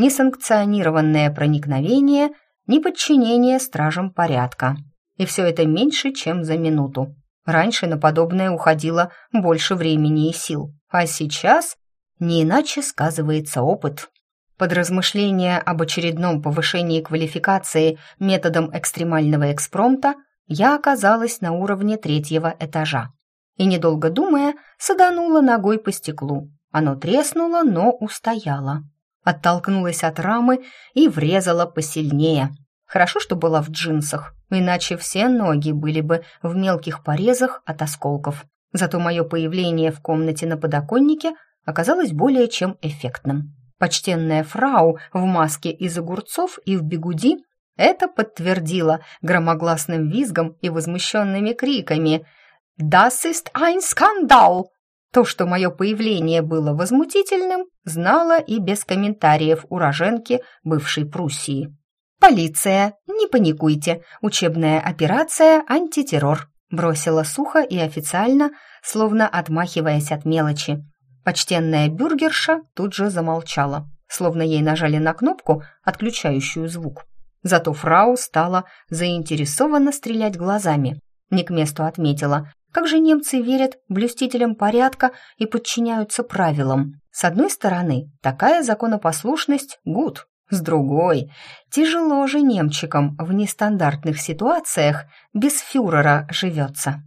несанкционированное проникновение, неподчинение стражам порядка. И все это меньше, чем за минуту. Раньше на подобное уходило больше времени и сил, а сейчас не иначе сказывается опыт. Под размышления об очередном повышении квалификации методом экстремального экспромта я оказалась на уровне третьего этажа. И, недолго думая, саданула ногой по стеклу. Оно треснуло, но устояло оттолкнулась от рамы и врезала посильнее. Хорошо, что была в джинсах, иначе все ноги были бы в мелких порезах от осколков. Зато мое появление в комнате на подоконнике оказалось более чем эффектным. Почтенная фрау в маске из огурцов и в бегуди это подтвердила громогласным визгом и возмущенными криками «Das ist ein Skandal!» То, что мое появление было возмутительным, знала и без комментариев уроженки бывшей Пруссии. «Полиция, не паникуйте, учебная операция «Антитеррор», бросила сухо и официально, словно отмахиваясь от мелочи. Почтенная бюргерша тут же замолчала, словно ей нажали на кнопку, отключающую звук. Зато фрау стала заинтересованно стрелять глазами. Не к месту отметила, как же немцы верят блюстителям порядка и подчиняются правилам? С одной стороны, такая законопослушность – гуд. С другой, тяжело же немчикам в нестандартных ситуациях без фюрера живется.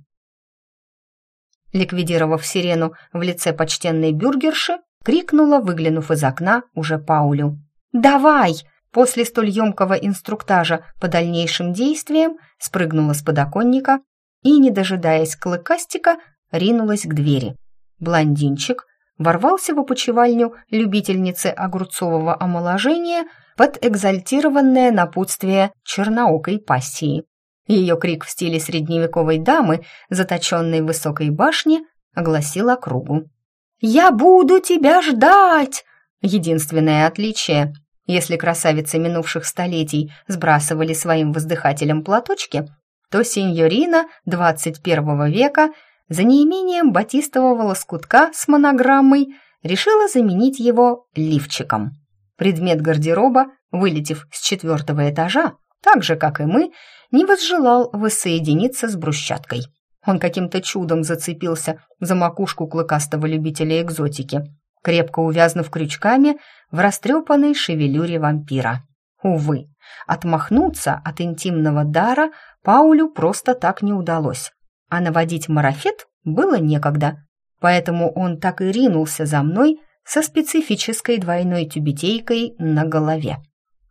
Ликвидировав сирену в лице почтенной бюргерши, крикнула, выглянув из окна, уже Паулю. «Давай!» После столь емкого инструктажа по дальнейшим действиям спрыгнула с подоконника и, не дожидаясь клыкастика, ринулась к двери. Блондинчик ворвался в опочивальню любительницы огурцового омоложения под экзальтированное напутствие черноокой пассии. Ее крик в стиле средневековой дамы, заточенной в высокой башне, огласил округу. «Я буду тебя ждать!» Единственное отличие. Если красавицы минувших столетий сбрасывали своим воздыхателем платочки, то сеньорина 21 века за неимением батистового лоскутка с монограммой решила заменить его лифчиком. Предмет гардероба, вылетев с четвертого этажа, так же, как и мы, не возжелал воссоединиться с брусчаткой. Он каким-то чудом зацепился за макушку клыкастого любителя экзотики, крепко увязнув крючками в растрепанной шевелюре вампира. Увы, отмахнуться от интимного дара Паулю просто так не удалось. А наводить марафет было некогда, поэтому он так и ринулся за мной со специфической двойной тюбетейкой на голове.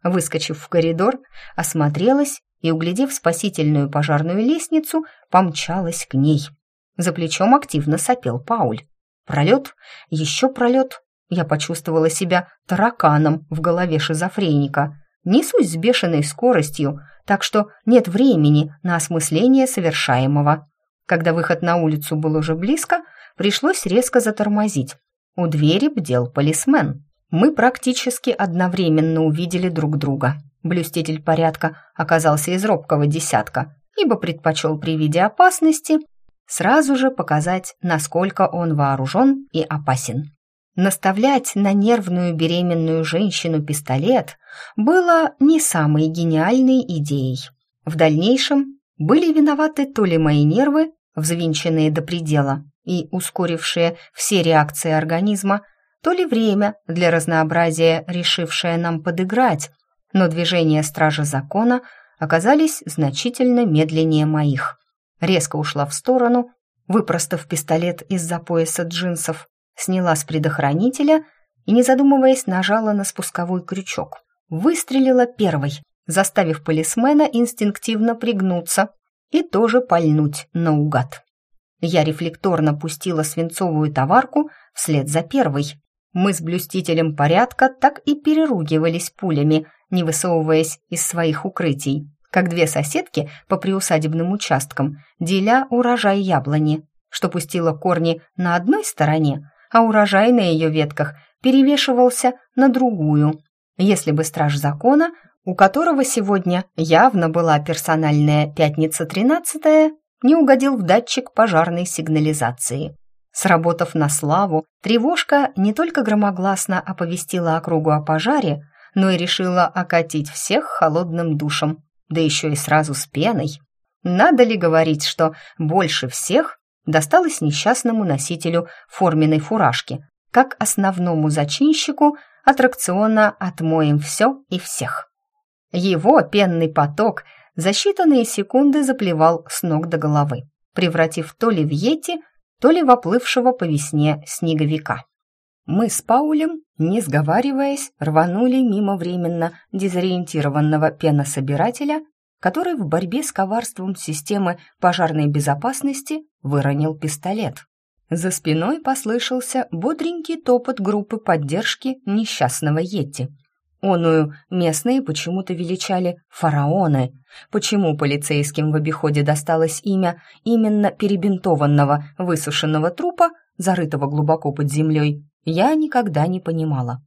Выскочив в коридор, осмотрелась и, углядев спасительную пожарную лестницу, помчалась к ней. За плечом активно сопел Пауль. Пролет, еще пролет. Я почувствовала себя тараканом в голове шизофреника. Несусь с бешеной скоростью, так что нет времени на осмысление совершаемого. Когда выход на улицу был уже близко, пришлось резко затормозить. У двери бдел полисмен. Мы практически одновременно увидели друг друга. Блюститель порядка оказался из робкого десятка, ибо предпочел при виде опасности сразу же показать, насколько он вооружен и опасен. Наставлять на нервную беременную женщину пистолет было не самой гениальной идеей. В дальнейшем были виноваты то ли мои нервы, взвинченные до предела и ускорившие все реакции организма, то ли время для разнообразия, решившее нам подыграть, но движения стража закона оказались значительно медленнее моих. Резко ушла в сторону, выпростав пистолет из-за пояса джинсов, сняла с предохранителя и, не задумываясь, нажала на спусковой крючок. Выстрелила первой, заставив полисмена инстинктивно пригнуться и тоже пальнуть наугад. Я рефлекторно пустила свинцовую товарку вслед за первой. Мы с блюстителем порядка так и переругивались пулями, не высовываясь из своих укрытий, как две соседки по приусадебным участкам, деля урожай яблони, что пустила корни на одной стороне, а урожай на ее ветках перевешивался на другую. Если бы страж закона, у которого сегодня явно была персональная пятница тринадцатая, не угодил в датчик пожарной сигнализации. Сработав на славу, тревожка не только громогласно оповестила округу о пожаре, но и решила окатить всех холодным душем, да еще и сразу с пеной. Надо ли говорить, что больше всех досталось несчастному носителю форменной фуражки, как основному зачинщику аттракциона «Отмоем все и всех». Его пенный поток за считанные секунды заплевал с ног до головы, превратив то ли в йети, то ли в оплывшего по весне снеговика. Мы с Паулем, не сговариваясь, рванули мимо временно дезориентированного пенособирателя который в борьбе с коварством системы пожарной безопасности выронил пистолет. За спиной послышался бодренький топот группы поддержки несчастного Йети. Оную местные почему-то величали «фараоны». Почему полицейским в обиходе досталось имя именно перебинтованного, высушенного трупа, зарытого глубоко под землей, я никогда не понимала.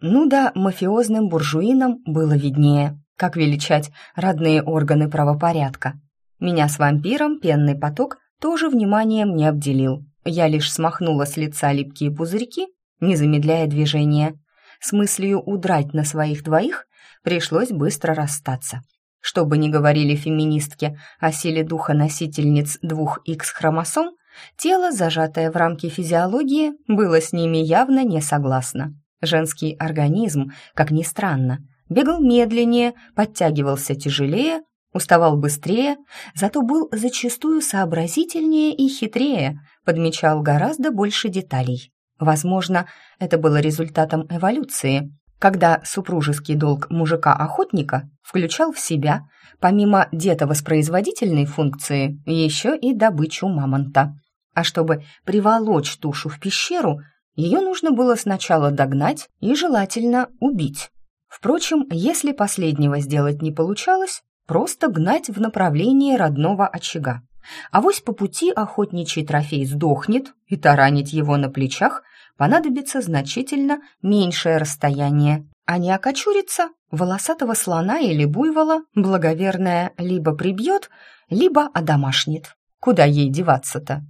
Ну да, мафиозным буржуинам было виднее как величать родные органы правопорядка. Меня с вампиром пенный поток тоже вниманием не обделил. Я лишь смахнула с лица липкие пузырьки, не замедляя движения. С мыслью удрать на своих двоих пришлось быстро расстаться. Что бы ни говорили феминистки о силе духа носительниц двух X-хромосом, тело, зажатое в рамки физиологии, было с ними явно не согласно. Женский организм, как ни странно, бегал медленнее, подтягивался тяжелее, уставал быстрее, зато был зачастую сообразительнее и хитрее, подмечал гораздо больше деталей. Возможно, это было результатом эволюции, когда супружеский долг мужика-охотника включал в себя, помимо детовоспроизводительной функции, еще и добычу мамонта. А чтобы приволочь тушу в пещеру, ее нужно было сначала догнать и желательно убить. Впрочем, если последнего сделать не получалось, просто гнать в направлении родного очага. А вось по пути охотничий трофей сдохнет, и таранить его на плечах понадобится значительно меньшее расстояние, а не окочуриться волосатого слона или буйвола благоверная либо прибьет, либо одомашнит. Куда ей деваться-то?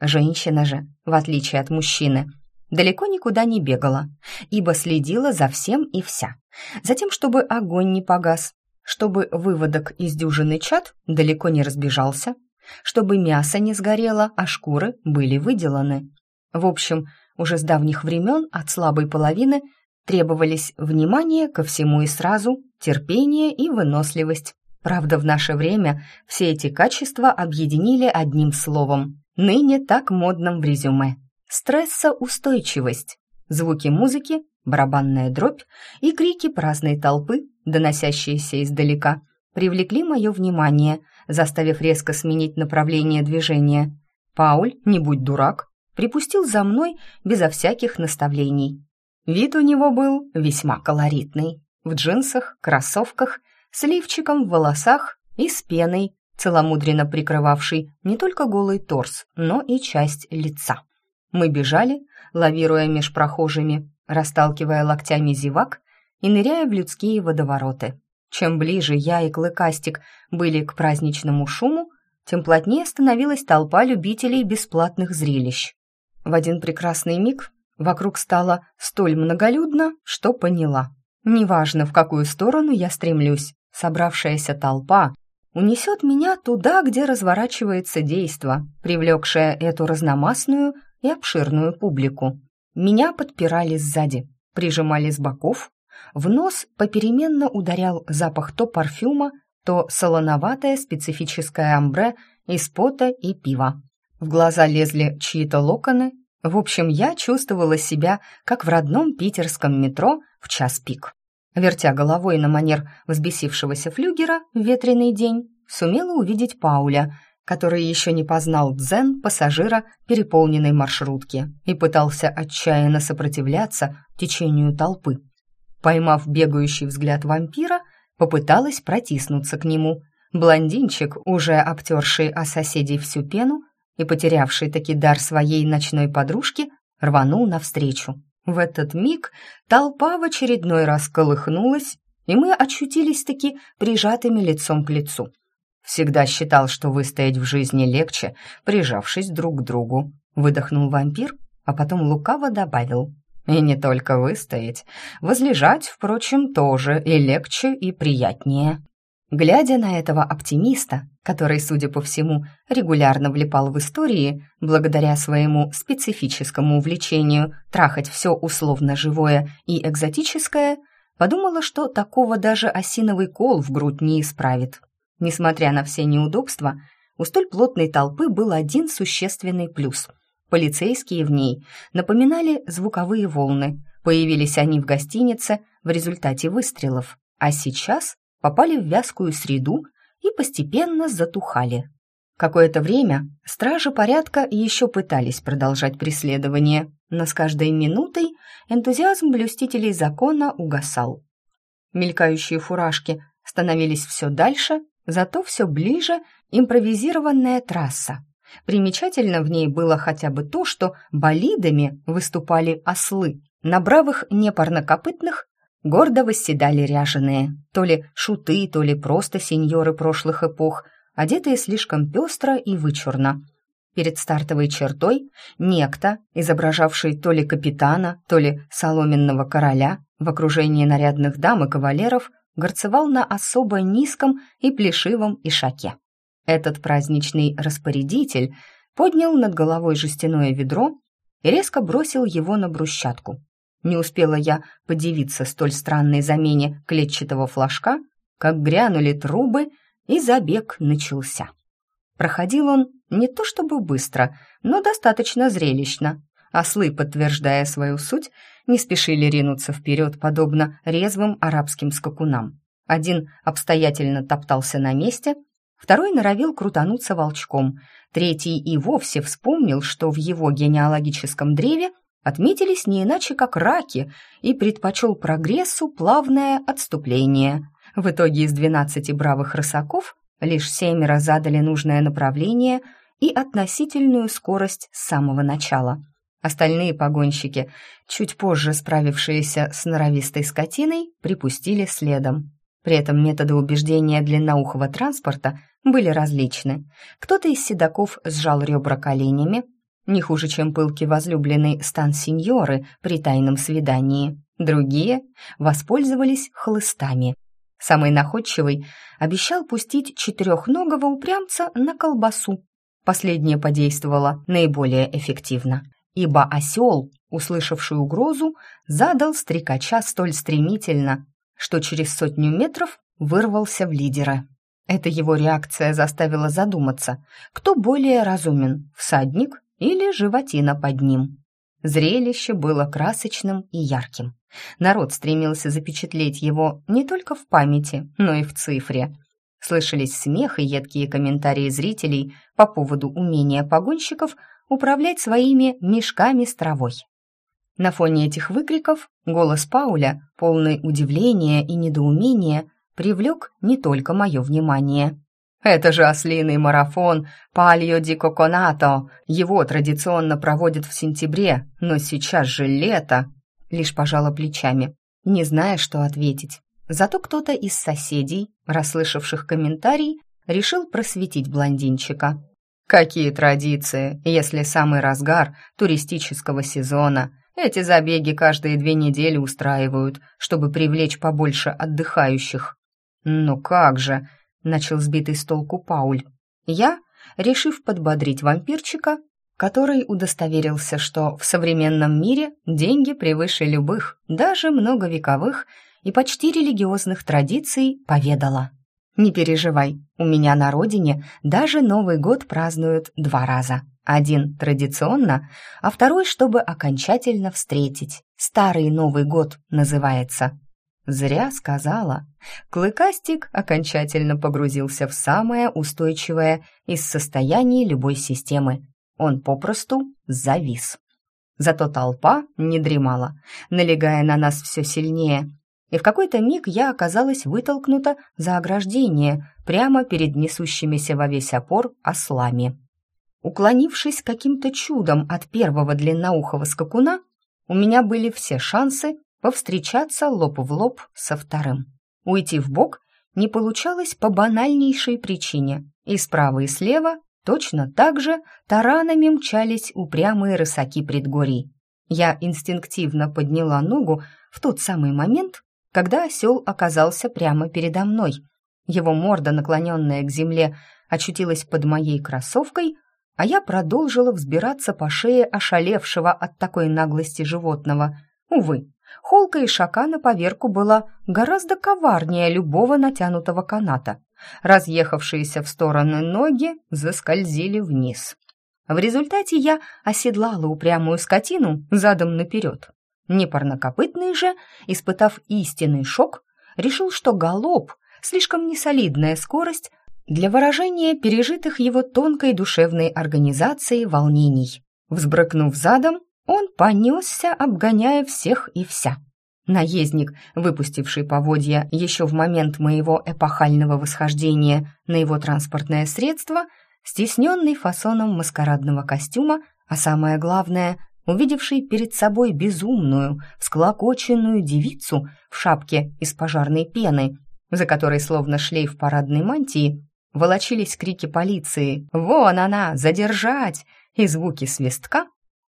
Женщина же, в отличие от мужчины, далеко никуда не бегала, ибо следила за всем и вся. Затем, чтобы огонь не погас, чтобы выводок из дюжины чат далеко не разбежался, чтобы мясо не сгорело, а шкуры были выделаны. В общем, уже с давних времен от слабой половины требовались внимание ко всему и сразу, терпение и выносливость. Правда, в наше время все эти качества объединили одним словом – ныне так модном в резюме. Стрессоустойчивость. Звуки музыки, барабанная дробь и крики праздной толпы, доносящиеся издалека, привлекли мое внимание, заставив резко сменить направление движения. Пауль, не будь дурак, припустил за мной безо всяких наставлений. Вид у него был весьма колоритный. В джинсах, кроссовках, с лифчиком в волосах и с пеной, целомудренно прикрывавший не только голый торс, но и часть лица. Мы бежали, лавируя меж прохожими, расталкивая локтями зевак и ныряя в людские водовороты. Чем ближе я и Клыкастик были к праздничному шуму, тем плотнее становилась толпа любителей бесплатных зрелищ. В один прекрасный миг вокруг стало столь многолюдно, что поняла. Неважно, в какую сторону я стремлюсь, собравшаяся толпа унесет меня туда, где разворачивается действо, привлекшее эту разномастную и обширную публику. Меня подпирали сзади, прижимали с боков, в нос попеременно ударял запах то парфюма, то солоноватое специфическое амбре из пота и пива. В глаза лезли чьи-то локоны. В общем, я чувствовала себя, как в родном питерском метро в час пик. Вертя головой на манер взбесившегося флюгера в ветреный день, сумела увидеть Пауля, который еще не познал дзен пассажира переполненной маршрутки и пытался отчаянно сопротивляться течению толпы. Поймав бегающий взгляд вампира, попыталась протиснуться к нему. Блондинчик, уже обтерший о соседей всю пену, и потерявший таки дар своей ночной подружки, рванул навстречу. В этот миг толпа в очередной раз колыхнулась, и мы очутились-таки прижатыми лицом к лицу. Всегда считал, что выстоять в жизни легче, прижавшись друг к другу. Выдохнул вампир, а потом лукаво добавил. И не только выстоять. Возлежать, впрочем, тоже и легче, и приятнее. Глядя на этого оптимиста, который, судя по всему, регулярно влипал в истории, благодаря своему специфическому увлечению трахать все условно живое и экзотическое, подумала, что такого даже осиновый кол в грудь не исправит. Несмотря на все неудобства, у столь плотной толпы был один существенный плюс. Полицейские в ней напоминали звуковые волны. Появились они в гостинице в результате выстрелов, а сейчас попали в вязкую среду и постепенно затухали. Какое-то время стражи порядка еще пытались продолжать преследование, но с каждой минутой энтузиазм блюстителей закона угасал. Мелькающие фуражки становились все дальше, зато все ближе импровизированная трасса. Примечательно в ней было хотя бы то, что болидами выступали ослы. На бравых непарнокопытных Гордо восседали ряженые, то ли шуты, то ли просто сеньоры прошлых эпох, одетые слишком пестро и вычурно. Перед стартовой чертой некто, изображавший то ли капитана, то ли соломенного короля, в окружении нарядных дам и кавалеров, горцевал на особо низком и плешивом ишаке. Этот праздничный распорядитель поднял над головой жестяное ведро и резко бросил его на брусчатку. Не успела я подивиться столь странной замене клетчатого флажка, как грянули трубы, и забег начался. Проходил он не то чтобы быстро, но достаточно зрелищно. Ослы, подтверждая свою суть, не спешили ринуться вперед, подобно резвым арабским скакунам. Один обстоятельно топтался на месте, второй норовил крутануться волчком, третий и вовсе вспомнил, что в его генеалогическом древе отметились не иначе как раки и предпочел прогрессу плавное отступление. В итоге из двенадцати бравых рысаков лишь семеро задали нужное направление и относительную скорость с самого начала. Остальные погонщики, чуть позже справившиеся с норовистой скотиной, припустили следом. При этом методы убеждения длинноухого транспорта были различны. Кто-то из седаков сжал ребра коленями, не хуже, чем пылкий возлюбленный стан сеньоры при тайном свидании. Другие воспользовались хлыстами. Самый находчивый обещал пустить четырехногого упрямца на колбасу. Последнее подействовало наиболее эффективно, ибо осел, услышавший угрозу, задал стрекача столь стремительно, что через сотню метров вырвался в лидера. Эта его реакция заставила задуматься, кто более разумен, всадник или животина под ним. Зрелище было красочным и ярким. Народ стремился запечатлеть его не только в памяти, но и в цифре. Слышались смех и едкие комментарии зрителей по поводу умения погонщиков управлять своими мешками с травой. На фоне этих выкриков голос Пауля, полный удивления и недоумения, привлек не только мое внимание. «Это же ослиный марафон Пальо ди Коконато. Его традиционно проводят в сентябре, но сейчас же лето!» Лишь пожала плечами, не зная, что ответить. Зато кто-то из соседей, расслышавших комментарий, решил просветить блондинчика. «Какие традиции, если самый разгар туристического сезона?» Эти забеги каждые две недели устраивают, чтобы привлечь побольше отдыхающих. «Ну как же!» — начал сбитый с толку Пауль. Я, решив подбодрить вампирчика, который удостоверился, что в современном мире деньги превыше любых, даже многовековых и почти религиозных традиций, поведала. «Не переживай, у меня на родине даже Новый год празднуют два раза. Один традиционно, а второй, чтобы окончательно встретить. Старый Новый год называется. Зря сказала. Клыкастик окончательно погрузился в самое устойчивое из состояний любой системы. Он попросту завис. Зато толпа не дремала, налегая на нас все сильнее. И в какой-то миг я оказалась вытолкнута за ограждение прямо перед несущимися во весь опор ослами. Уклонившись каким-то чудом от первого длинноухого скакуна, у меня были все шансы повстречаться лоб в лоб со вторым. Уйти в бок не получалось по банальнейшей причине. И справа, и слева точно так же таранами мчались упрямые рысаки предгорий. Я инстинктивно подняла ногу в тот самый момент, когда осел оказался прямо передо мной. Его морда, наклоненная к земле, очутилась под моей кроссовкой, а я продолжила взбираться по шее ошалевшего от такой наглости животного. Увы, Холка и шака на поверку была гораздо коварнее любого натянутого каната. Разъехавшиеся в стороны ноги заскользили вниз. В результате я оседлала упрямую скотину задом наперед. Непарнокопытный же, испытав истинный шок, решил, что галоп — слишком несолидная скорость для выражения пережитых его тонкой душевной организацией волнений. Взбрыкнув задом, он понесся, обгоняя всех и вся. Наездник, выпустивший поводья еще в момент моего эпохального восхождения на его транспортное средство, стесненный фасоном маскарадного костюма, а самое главное, увидевший перед собой безумную, всклокоченную девицу в шапке из пожарной пены, за которой словно шлейф парадной мантии, волочились крики полиции «Вон она! Задержать!» и звуки свистка,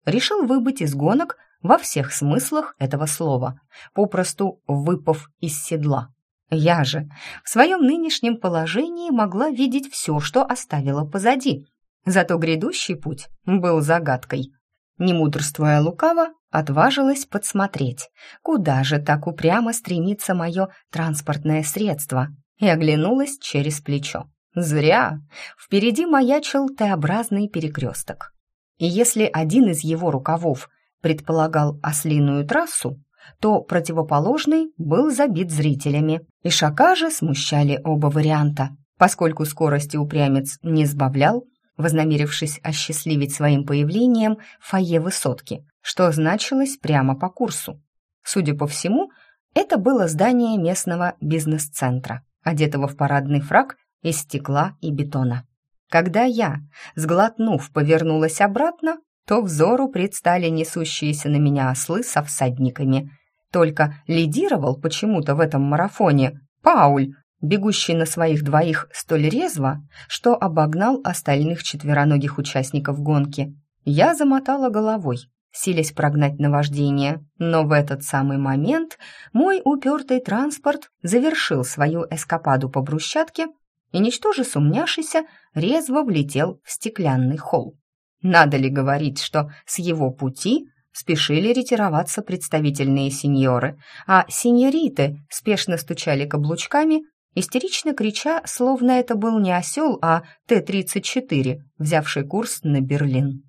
решил выбыть из гонок во всех смыслах этого слова, попросту выпав из седла. Я же в своем нынешнем положении могла видеть все, что оставила позади, зато грядущий путь был загадкой. Не мудрствуя лукаво, отважилась подсмотреть, куда же так упрямо стремится мое транспортное средство, и оглянулась через плечо. Зря! Впереди маячил Т-образный перекресток. И если один из его рукавов предполагал ослиную трассу, то противоположный был забит зрителями. И шака же смущали оба варианта, поскольку скорости упрямец не сбавлял, вознамерившись осчастливить своим появлением фойе высотки, что значилось прямо по курсу. Судя по всему, это было здание местного бизнес-центра, одетого в парадный фраг из стекла и бетона. Когда я, сглотнув, повернулась обратно, то взору предстали несущиеся на меня ослы со всадниками. Только лидировал почему-то в этом марафоне Пауль, бегущий на своих двоих столь резво, что обогнал остальных четвероногих участников гонки. Я замотала головой, силясь прогнать наваждение, но в этот самый момент мой упертый транспорт завершил свою эскападу по брусчатке и, ничтоже сумняшися, резво влетел в стеклянный холл. Надо ли говорить, что с его пути спешили ретироваться представительные сеньоры, а сеньориты спешно стучали каблучками истерично крича, словно это был не осел, а Т-34, взявший курс на Берлин.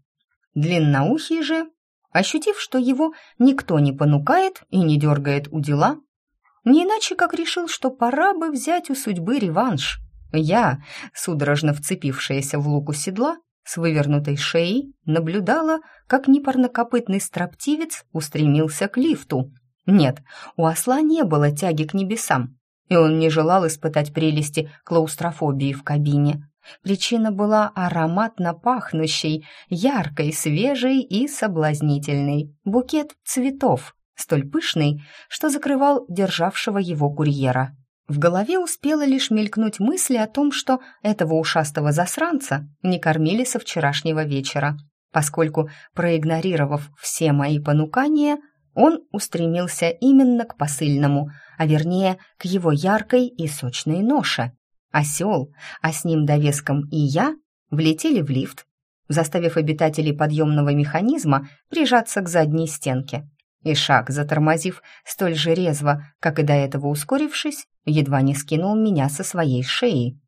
Длинноухий же, ощутив, что его никто не понукает и не дергает у дела, не иначе как решил, что пора бы взять у судьбы реванш. Я, судорожно вцепившаяся в луку седла, с вывернутой шеей, наблюдала, как непарнокопытный строптивец устремился к лифту. Нет, у осла не было тяги к небесам, и он не желал испытать прелести клаустрофобии в кабине. Причина была ароматно пахнущей, яркой, свежей и соблазнительной. Букет цветов, столь пышный, что закрывал державшего его курьера. В голове успела лишь мелькнуть мысль о том, что этого ушастого засранца не кормили со вчерашнего вечера, поскольку, проигнорировав все мои понукания, он устремился именно к посыльному, а вернее, к его яркой и сочной ноше. Осел, а с ним довеском и я, влетели в лифт, заставив обитателей подъемного механизма прижаться к задней стенке. И шаг, затормозив столь же резво, как и до этого ускорившись, едва не скинул меня со своей шеи.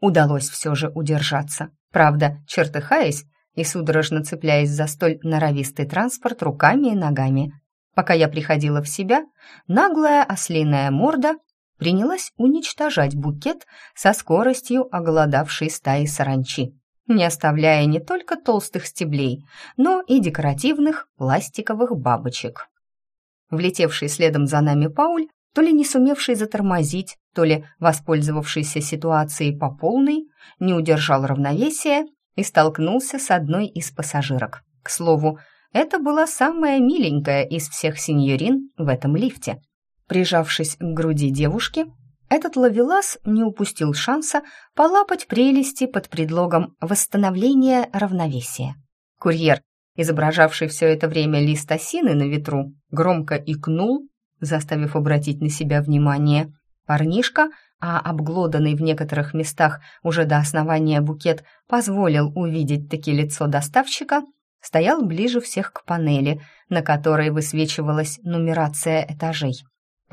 Удалось все же удержаться. Правда, чертыхаясь и судорожно цепляясь за столь норовистый транспорт руками и ногами. Пока я приходила в себя, наглая ослиная морда принялась уничтожать букет со скоростью оголодавшей стаи саранчи не оставляя не только толстых стеблей, но и декоративных пластиковых бабочек. Влетевший следом за нами Пауль, то ли не сумевший затормозить, то ли воспользовавшийся ситуацией по полной, не удержал равновесия и столкнулся с одной из пассажирок. К слову, это была самая миленькая из всех сеньорин в этом лифте. Прижавшись к груди девушки, этот ловелас не упустил шанса полапать прелести под предлогом восстановления равновесия. Курьер, изображавший все это время лист осины на ветру, громко икнул, заставив обратить на себя внимание. Парнишка, а обглоданный в некоторых местах уже до основания букет позволил увидеть таки лицо доставщика, стоял ближе всех к панели, на которой высвечивалась нумерация этажей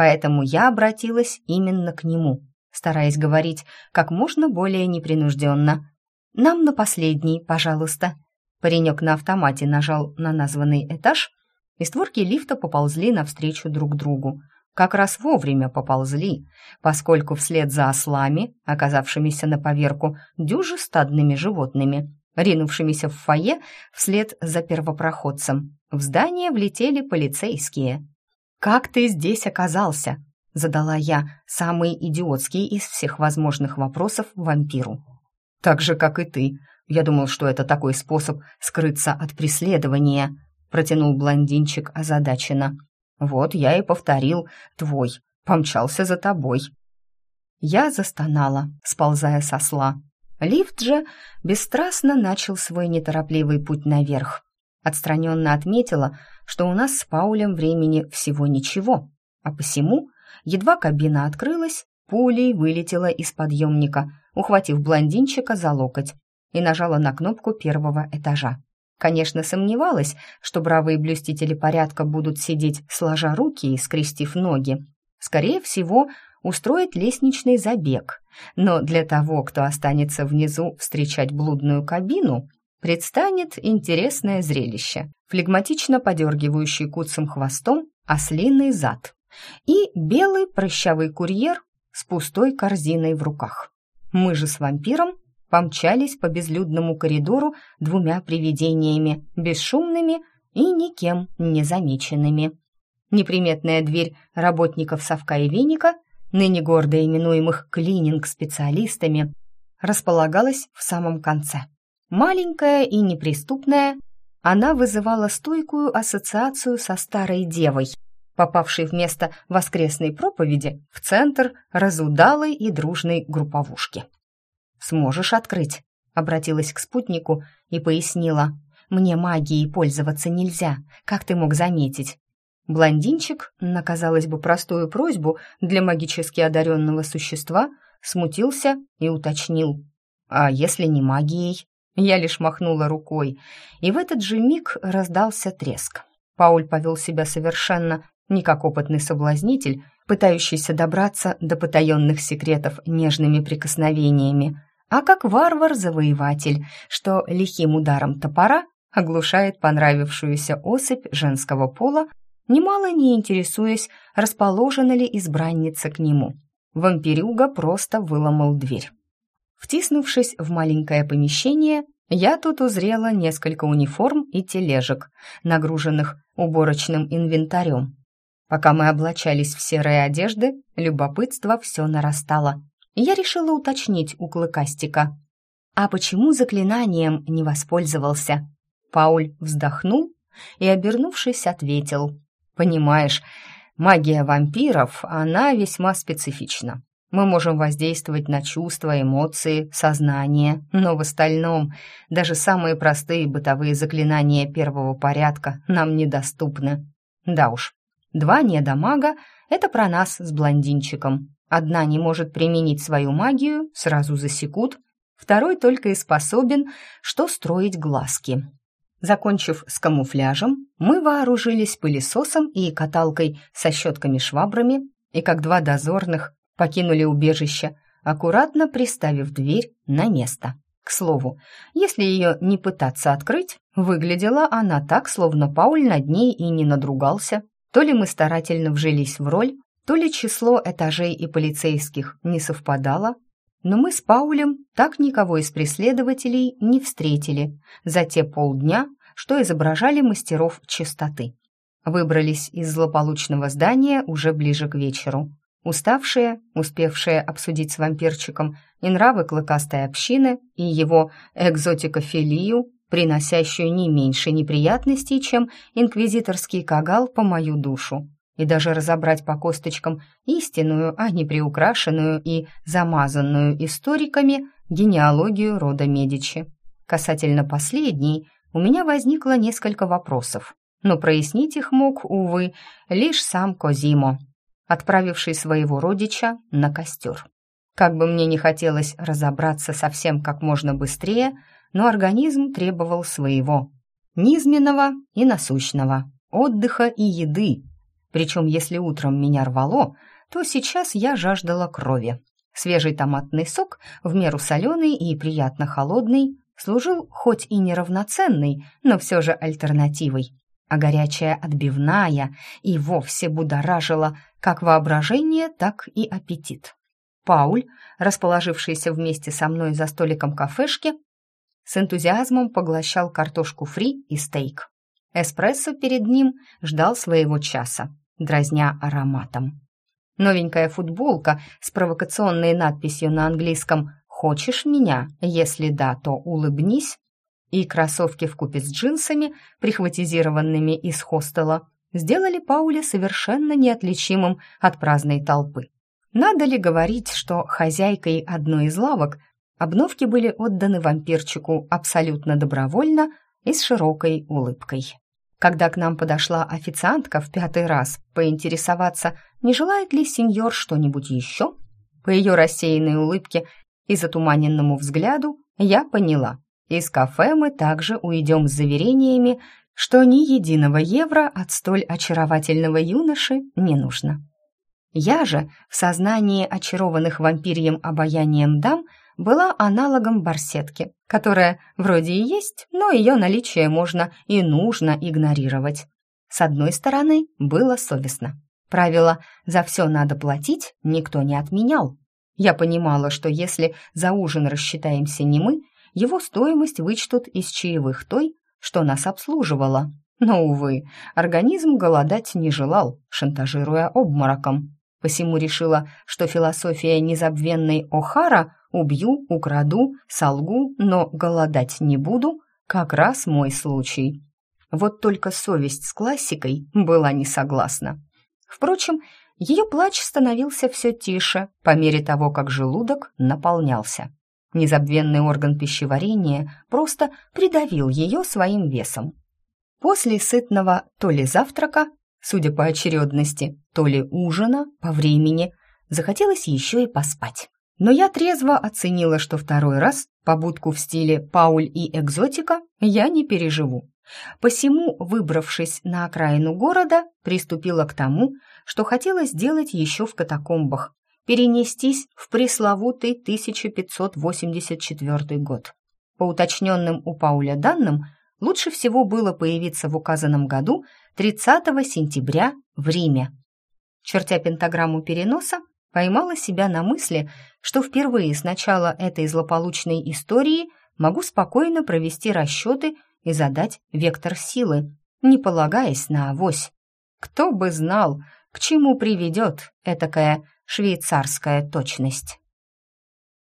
поэтому я обратилась именно к нему, стараясь говорить как можно более непринужденно. «Нам на последний, пожалуйста». Паренек на автомате нажал на названный этаж, и створки лифта поползли навстречу друг другу. Как раз вовремя поползли, поскольку вслед за ослами, оказавшимися на поверку дюжи стадными животными, ринувшимися в фойе вслед за первопроходцем, в здание влетели полицейские. «Как ты здесь оказался?» — задала я самый идиотский из всех возможных вопросов вампиру. «Так же, как и ты. Я думал, что это такой способ скрыться от преследования», — протянул блондинчик озадаченно. «Вот я и повторил твой, помчался за тобой». Я застонала, сползая со сла. Лифт же бесстрастно начал свой неторопливый путь наверх. Отстраненно отметила, что у нас с Паулем времени всего ничего, а посему, едва кабина открылась, пулей вылетела из подъемника, ухватив блондинчика за локоть и нажала на кнопку первого этажа. Конечно, сомневалась, что бравые блюстители порядка будут сидеть сложа руки и скрестив ноги. Скорее всего, устроить лестничный забег. Но для того, кто останется внизу встречать блудную кабину, предстанет интересное зрелище. Флегматично подергивающий куцым хвостом ослиный зад и белый прыщавый курьер с пустой корзиной в руках. Мы же с вампиром помчались по безлюдному коридору двумя привидениями, бесшумными и никем не замеченными. Неприметная дверь работников совка и веника, ныне гордо именуемых клининг-специалистами, располагалась в самом конце. Маленькая и неприступная, она вызывала стойкую ассоциацию со старой девой, попавшей вместо воскресной проповеди в центр разудалой и дружной групповушки. «Сможешь открыть?» — обратилась к спутнику и пояснила. «Мне магией пользоваться нельзя, как ты мог заметить?» Блондинчик, на, казалось бы, простую просьбу для магически одаренного существа, смутился и уточнил. «А если не магией?» Я лишь махнула рукой, и в этот же миг раздался треск. Пауль повел себя совершенно не как опытный соблазнитель, пытающийся добраться до потаенных секретов нежными прикосновениями, а как варвар-завоеватель, что лихим ударом топора оглушает понравившуюся особь женского пола, немало не интересуясь, расположена ли избранница к нему. Вампирюга просто выломал дверь. Втиснувшись в маленькое помещение, я тут узрела несколько униформ и тележек, нагруженных уборочным инвентарем. Пока мы облачались в серые одежды, любопытство все нарастало. Я решила уточнить у Клыкастика. «А почему заклинанием не воспользовался?» Пауль вздохнул и, обернувшись, ответил. «Понимаешь, магия вампиров, она весьма специфична. Мы можем воздействовать на чувства, эмоции, сознание, но в остальном даже самые простые бытовые заклинания первого порядка нам недоступны. Да уж, два недомага — это про нас с блондинчиком. Одна не может применить свою магию, сразу засекут, второй только и способен, что строить глазки. Закончив с камуфляжем, мы вооружились пылесосом и каталкой со щетками-швабрами, и как два дозорных покинули убежище, аккуратно приставив дверь на место. К слову, если ее не пытаться открыть, выглядела она так, словно Пауль над ней и не надругался. То ли мы старательно вжились в роль, то ли число этажей и полицейских не совпадало, но мы с Паулем так никого из преследователей не встретили за те полдня, что изображали мастеров чистоты. Выбрались из злополучного здания уже ближе к вечеру. Уставшие, успевшие обсудить с вампирчиком и нравы клыкастой общины, и его экзотикофилию, приносящую не меньше неприятностей, чем инквизиторский кагал по мою душу, и даже разобрать по косточкам истинную, а не приукрашенную и замазанную историками генеалогию рода Медичи. Касательно последней, у меня возникло несколько вопросов, но прояснить их мог, увы, лишь сам Козимо, отправивший своего родича на костер. Как бы мне не хотелось разобраться совсем как можно быстрее, но организм требовал своего. Низменного и насущного, отдыха и еды. Причем, если утром меня рвало, то сейчас я жаждала крови. Свежий томатный сок, в меру соленый и приятно холодный, служил хоть и неравноценной, но все же альтернативой а горячая отбивная и вовсе будоражила как воображение, так и аппетит. Пауль, расположившийся вместе со мной за столиком кафешки, с энтузиазмом поглощал картошку фри и стейк. Эспрессо перед ним ждал своего часа, дразня ароматом. Новенькая футболка с провокационной надписью на английском «Хочешь меня? Если да, то улыбнись» и кроссовки в купе с джинсами, прихватизированными из хостела, сделали Пауля совершенно неотличимым от праздной толпы. Надо ли говорить, что хозяйкой одной из лавок обновки были отданы вампирчику абсолютно добровольно и с широкой улыбкой. Когда к нам подошла официантка в пятый раз поинтересоваться, не желает ли сеньор что-нибудь еще, по ее рассеянной улыбке и затуманенному взгляду я поняла, из кафе мы также уйдем с заверениями, что ни единого евро от столь очаровательного юноши не нужно. Я же в сознании очарованных вампирьем обаянием дам была аналогом барсетки, которая вроде и есть, но ее наличие можно и нужно игнорировать. С одной стороны, было совестно. Правило «за все надо платить» никто не отменял. Я понимала, что если за ужин рассчитаемся не мы, его стоимость вычтут из чаевых той, что нас обслуживала. Но, увы, организм голодать не желал, шантажируя обмороком. Посему решила, что философия незабвенной О'Хара «убью, украду, солгу, но голодать не буду» как раз мой случай. Вот только совесть с классикой была не согласна. Впрочем, ее плач становился все тише по мере того, как желудок наполнялся. Незабвенный орган пищеварения просто придавил ее своим весом. После сытного то ли завтрака, судя по очередности, то ли ужина по времени, захотелось еще и поспать. Но я трезво оценила, что второй раз побудку в стиле «Пауль и экзотика» я не переживу. Посему, выбравшись на окраину города, приступила к тому, что хотела сделать еще в катакомбах – перенестись в пресловутый 1584 год. По уточненным у Пауля данным, лучше всего было появиться в указанном году 30 сентября в Риме. Чертя пентаграмму переноса, поймала себя на мысли, что впервые с начала этой злополучной истории могу спокойно провести расчеты и задать вектор силы, не полагаясь на авось. Кто бы знал, к чему приведет этакая швейцарская точность.